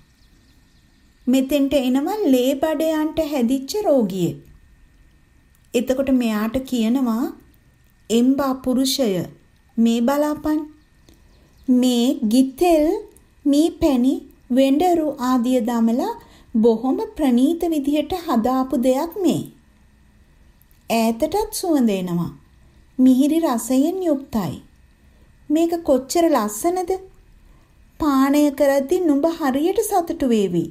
මෙතෙන්ට එනවා ලේ බඩයන්ට හැදිච්ච රෝගියෙක්. එතකොට මෙයාට කියනවා එම්බා පුරුෂය මේ බලාපන් මේ ගිතෙල් මී පැණි වෙඬරු ආදිය දමලා බොහොම ප්‍රනීත විදිහට හදාපු දෙයක් මේ. ඈතටත් සුවඳ එනවා. මිහිරි රසයෙන් යුක්තයි. මේක කොච්චර ලස්සනද? පානය කරද්දී නුඹ හරියට සතුටු වේවි.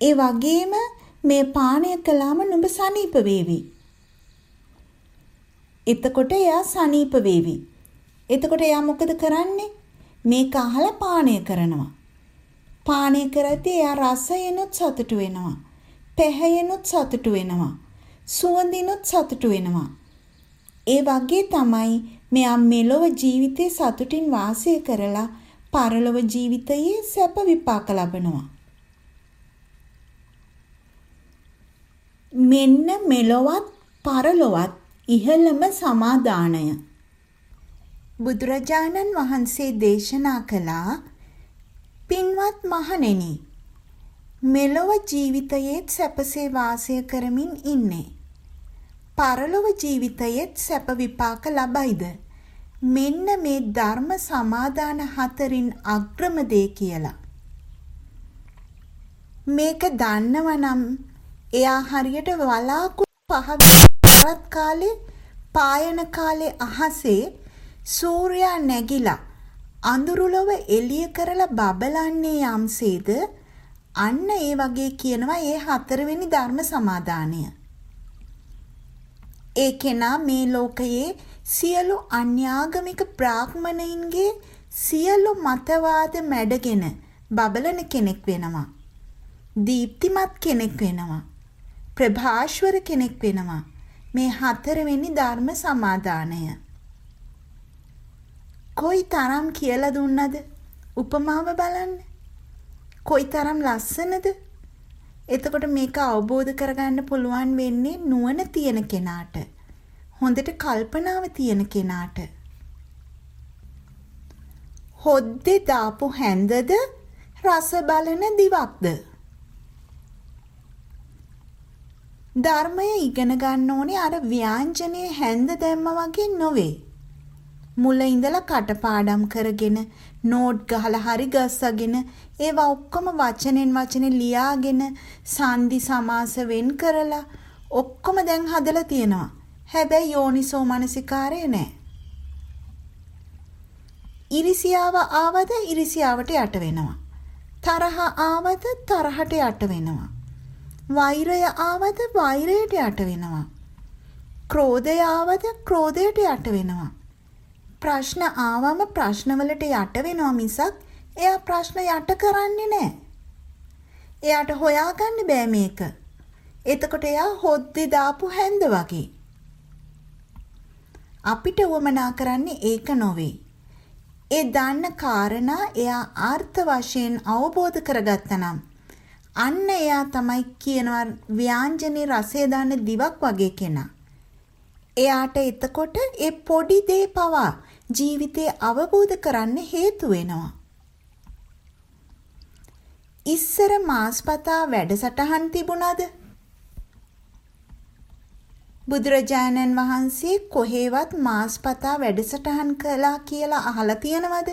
ඒ වගේම මේ පානය කළාම නුඹ සනීප වේවි. එතකොට එයා සනීප වේවි. එතකොට එයා මොකද කරන්නේ? මේක අහලා පානය කරනවා. පානය කරද්දී එයා රසයෙන්ුත් සතුටු වෙනවා. පැහැයෙන්ුත් සතුටු වෙනවා. සුවඳිනුත් සතුටු වෙනවා. ඒ වගේ තමයි මෙයා මෙලොව ජීවිතේ සතුටින් වාසය කරලා පරලොව ජීවිතයේ සැප විපාක ලබනවා. මෙන්න මෙලොවත් පරලොවත් ඉහළම සමාදානය බුදුරජාණන් වහන්සේ දේශනා කළා පින්වත් මහණෙනි මෙලොව ජීවිතයේත් සැපසේ වාසය කරමින් ඉන්නේ. පරලොව ජීවිතයේත් සැප විපාක ලබයිද? මෙන්න මේ ධර්ම සමාදාන හතරින් අග්‍රම දේ කියලා. මේක දන්නවනම් එයා හරියට වලාකුළු පහ කාලේ පායන කාලේ අහසේ සූර්යා නැගිලා අඳුරුලව එළිය කරලා බබලන්නේ යම්සේද? අන්න ඒ වගේ කියනවා ඒ හතරවෙනි ධර්ම සමාදානය. ඒ කෙනා මේ ලෝකයේ සියලු අන්‍යාගමික බ්‍රාහ්මණයින්ගේ සියලු මතවාද මැඩගෙන බබලන කෙනෙක් වෙනවා. දීප්තිමත් කෙනෙක් වෙනවා. ප්‍රභාෂ්වර කෙනෙක් වෙනවා. මේ හතරවෙනි ධර්ම සමාදානය. කොයි තරම් කියලා දුන්නද? උපමාව බලන්න. කොයි තරම් ලස්සනද? එතකොට මේක අවබෝධ කරගන්න පුළුවන් වෙන්නේ නුවණ තියෙන කෙනාට. හොඳට කල්පනාව තියෙන කෙනාට. හොද්දේ දාපු හැන්දද රස බලන දිවක්ද? ධර්මය ඉගෙන ගන්න ඕනේ අර ව්‍යාංජනයේ හැන්ද දැම්ම වගේ නොවේ. මුල ඉඳලා කටපාඩම් කරගෙන නෝට් ගහලා හරි ගස්සගෙන ඒවා ඔක්කොම වචනෙන් වචනේ ලියාගෙන සංදි සමාස වෙන් කරලා ඔක්කොම දැන් හදලා තියෙනවා. හැබැයි යෝනිසෝ මනසිකාරය නෑ. ඉරිසියාව ආවද ඉරිසියාවට යට වෙනවා. තරහ ආවද තරහට යට වෙනවා. වෛරය ආවද වෛරයට යට වෙනවා. ක්‍රෝධය ආවද ක්‍රෝධයට යට වෙනවා. ප්‍රශ්න ආවම ප්‍රශ්නවලට යට වෙනවා මිසක් එයා ප්‍රශ්න යට කරන්නේ නැහැ. එයාට හොයාගන්න බෑ මේක. එතකොට එයා හොද්දේ දාපු හැන්ද වගේ. අපිට වමනා කරන්නේ ඒක නොවේ. ඒ දන්න කාරණා එයා ආර්ථ වශයෙන් අවබෝධ කරගත්තනම් අන්න එයා තමයි කියනවා ව්‍යාංජනේ රසය දාන දිවක් වගේ කෙනා. එයාට එතකොට ඒ පොඩි දේ පවා ජීවිතේ අවබෝධ කරන්න හේතු වෙනවා. ඉස්සර මාස්පතා වැඩසටහන් තිබුණාද? බුදුරජාණන් වහන්සේ කොහේවත් මාස්පතා වැඩසටහන් කළා කියලා අහලා තියෙනවද?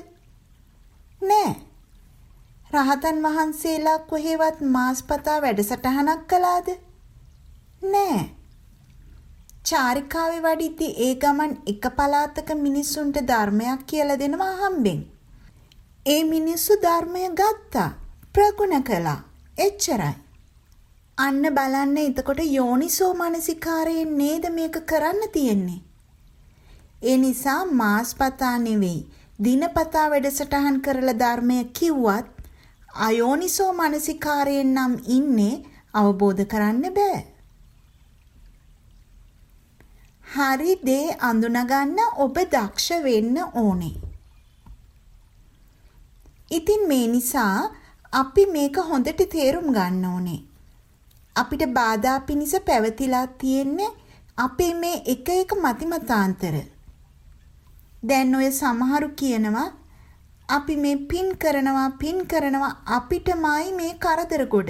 නෑ. රහතන් වහන්සේලා කොහේවත් මාස්පතා වැඩසටහනක් කළාද? නෑ. චාරිකාවේ වඩිද්දි ඒ ගමන් එක පළාතක මිනිස්සුන්ට ධර්මයක් කියලා දෙනවා හම්බෙන්. ඒ මිනිස්සු ධර්මය ගත්තා. ප්‍රගුණ කළා. එච්චරයි. අන්න බලන්න එතකොට යෝනිසෝ මනසිකාරයෙන් නේද මේක කරන්න තියෙන්නේ. ඒ නිසා මාස්පතා නෙවෙයි දිනපතා වැඩසටහන් කරලා ධර්මය කිව්වත් අයෝනිසෝ මනසිකාරයෙන් නම් ඉන්නේ අවබෝධ කරන්න බෑ. හරි දේ අඳුනගන්න ඔබ දක්ෂ වෙන්න ඕනේ. ඉතින් මේ නිසා අපි මේක හොඳට තේරුම් ගන්න ඕනේ. අපිට බාධා පිනිස පැවතිලා තියෙන්නේ අපේ මේ එක එක මතිමතාන්තර. දැන් ඔය සමහරු කියනවා අපි මේ පින් කරනවා පින් කරනවා අපිටමයි මේ කරදර කොට.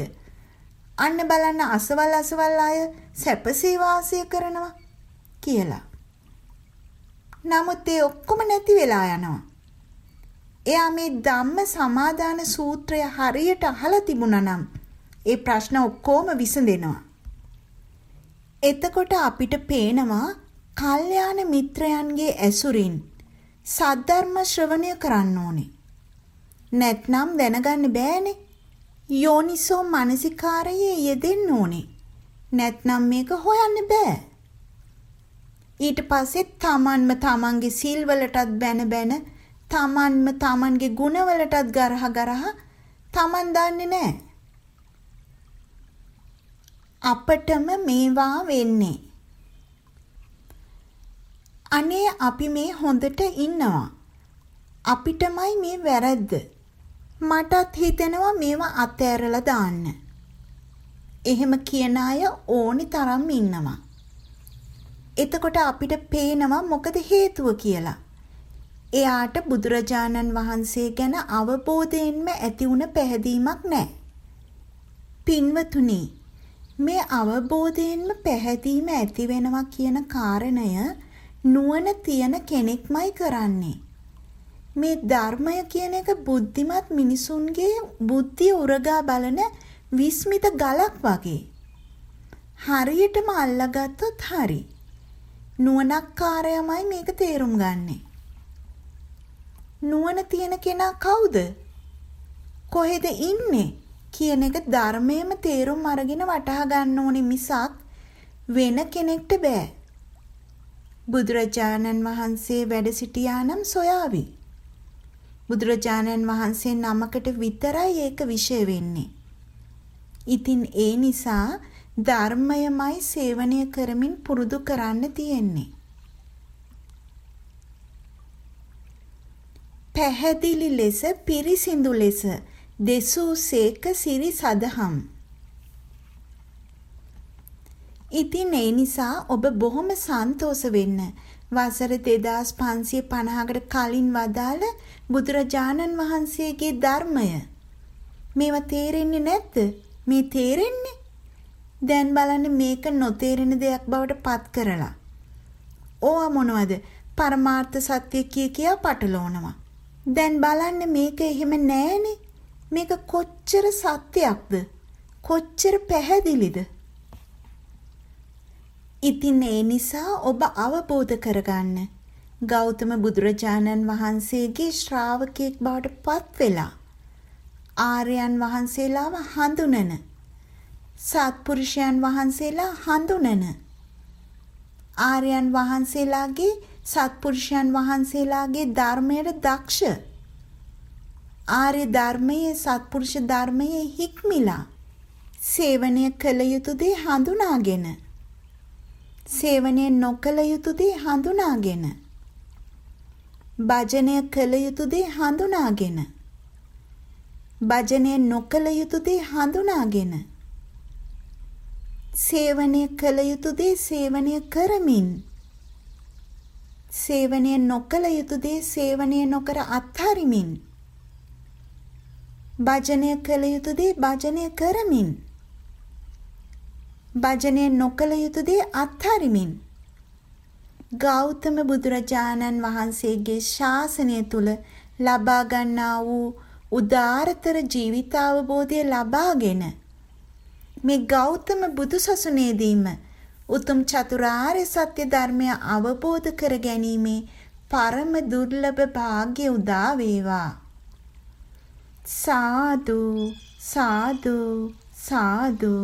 අන්න බලන්න අසවල් අසවල් අය සැපසේ වාසය කරනවා. කියලා. නමුත් ඒ ඔක්කොම නැති වෙලා යනවා. එයා මේ ධම්ම සමාදාන සූත්‍රය හරියට අහලා තිබුණා නම් ඒ ප්‍රශ්න ඔක්කොම විසඳෙනවා. එතකොට අපිට පේනවා කල්යාණ මිත්‍රයන්ගේ ඇසුරින් සද්ධර්ම ශ්‍රවණය කරන්න ඕනේ. නැත්නම් දැනගන්න බෑනේ. යෝනිසෝ මානසිකාරයේ යෙදෙන්න ඕනේ. නැත්නම් මේක හොයන්න බෑ. ඊට පස්සේ තමන්ම තමන්ගේ සිල් වලටත් බැන බැන තමන්ම තමන්ගේ ගුණ වලටත් ගරහ ගරහ තමන් දන්නේ නැහැ. අපටම මේවා වෙන්නේ. අනේ අපි මේ හොඳට ඉන්නවා. අපිටමයි මේ වැරද්ද. මටත් හිතෙනවා මේවා අතෑරලා දාන්න. එහෙම කියන අය ඕනි තරම් ඉන්නවා. එතකොට අපිට පේනවා මොකද හේතුව කියලා. එයාට බුදුරජාණන් වහන්සේ ගැන අවබෝධයෙන්ම ඇති වුණ පැහැදීමක් නැහැ. පින්වතුනි මේ අවබෝධයෙන්ම පැහැදීම ඇති වෙනවා කියන කාරණය නුවණ තියෙන කෙනෙක්මයි කරන්නේ. මේ ධර්මය කියන එක බුද්ධිමත් මිනිසුන්ගේ බුද්ධිය උරගා බලන විස්මිත ගලක් වගේ. හරියටම අල්ලගත්තොත් හරි. නුවණක්කාරයමයි මේක තේරුම් ගන්නෙ. නුවණ තියෙන කෙනා කවුද? කොහෙද ඉන්නේ කියන එක ධර්මයේම තේරුම් අරගෙන වටහා ගන්න ඕනේ මිසක් වෙන කෙනෙක්ට බෑ. බුදුරජාණන් වහන්සේ වැඩ සිටියා නම් සොයාවි. බුදුරජාණන් වහන්සේ නමකට විතරයි ඒක විශේෂ වෙන්නේ. ඉතින් ඒ නිසා ධර්මයමයි සේවනය කරමින් පුරුදු කරන්න තියෙන්නේ. පැහැදිලි ලෙස පිරිසිදු ලෙස දෙසූ සේක සිරි සදහම්. ඉතින් ඒ නිසා ඔබ බොහොම සන්තෝෂ වෙන්න. වසර 2550කට කලින් වදාළ බුදුරජාණන් වහන්සේගේ ධර්මය මේවා තේරෙන්නේ නැද්ද? මේ තේරෙන්නේ? දැන් බලන්න මේක නොතේරෙන දෙයක් බවට පත් කරලා. ඕවා මොනවද? පරමාර්ථ සත්‍ය කිය කියා පටලවනවා. දැන් බලන්න මේක එහෙම නෑනේ. මේක කොච්චර සත්‍යයක්ද? කොච්චර පැහැදිලිද? ඉතින් ඒ නිසා ඔබ අවබෝධ කරගන්න. ගෞතම බුදුරජාණන් වහන්සේගේ ශ්‍රාවකෙක් බවට පත් වෙලා ආර්යයන් වහන්සේලාව හඳුනන සත්පුරුෂයන් වහන්සේලා හඳුනන. ආර්යයන් වහන්සේලාගේ සත්පුරුෂයන් වහන්සේලාගේ ධර්මයට දක්ෂ. ආර්ය ධර්මයේ සත්පුරුෂ ධර්මයේ හික්මිලා සේවනය කළ යුතු දේ හඳුනාගෙන සේවනය නොකළ යුතු දේ හඳුනාගෙන භජනය කළ යුතු දේ හඳුනාගෙන භජනය නොකළ යුතු දේ හඳුනාගෙන සේවනය කළ යුතු දේ සේවනය කරමින් සේවනය නොකළ යුතු දේ සේවනය නොකර අත්හරිමින් භජනය කළ යුතු දේ භජනය කරමින් භජනය නොකළ යුතු දේ අත්හරිමින් ගෞතම බුදුරජාණන් වහන්සේගේ ශාසනය තුල ලබා ගන්නා වූ උදාරතර ජීවිතාවබෝධය ලබාගෙන මේ ගෞතම බුදුසසුනේදීම උතුම් චතුරාර්ය සත්‍ය ධර්මය අවබෝධ කර ගැනීමේ පරම දුර්ලභ වාග්ය උදා වේවා. සාදු සාදු සාදු.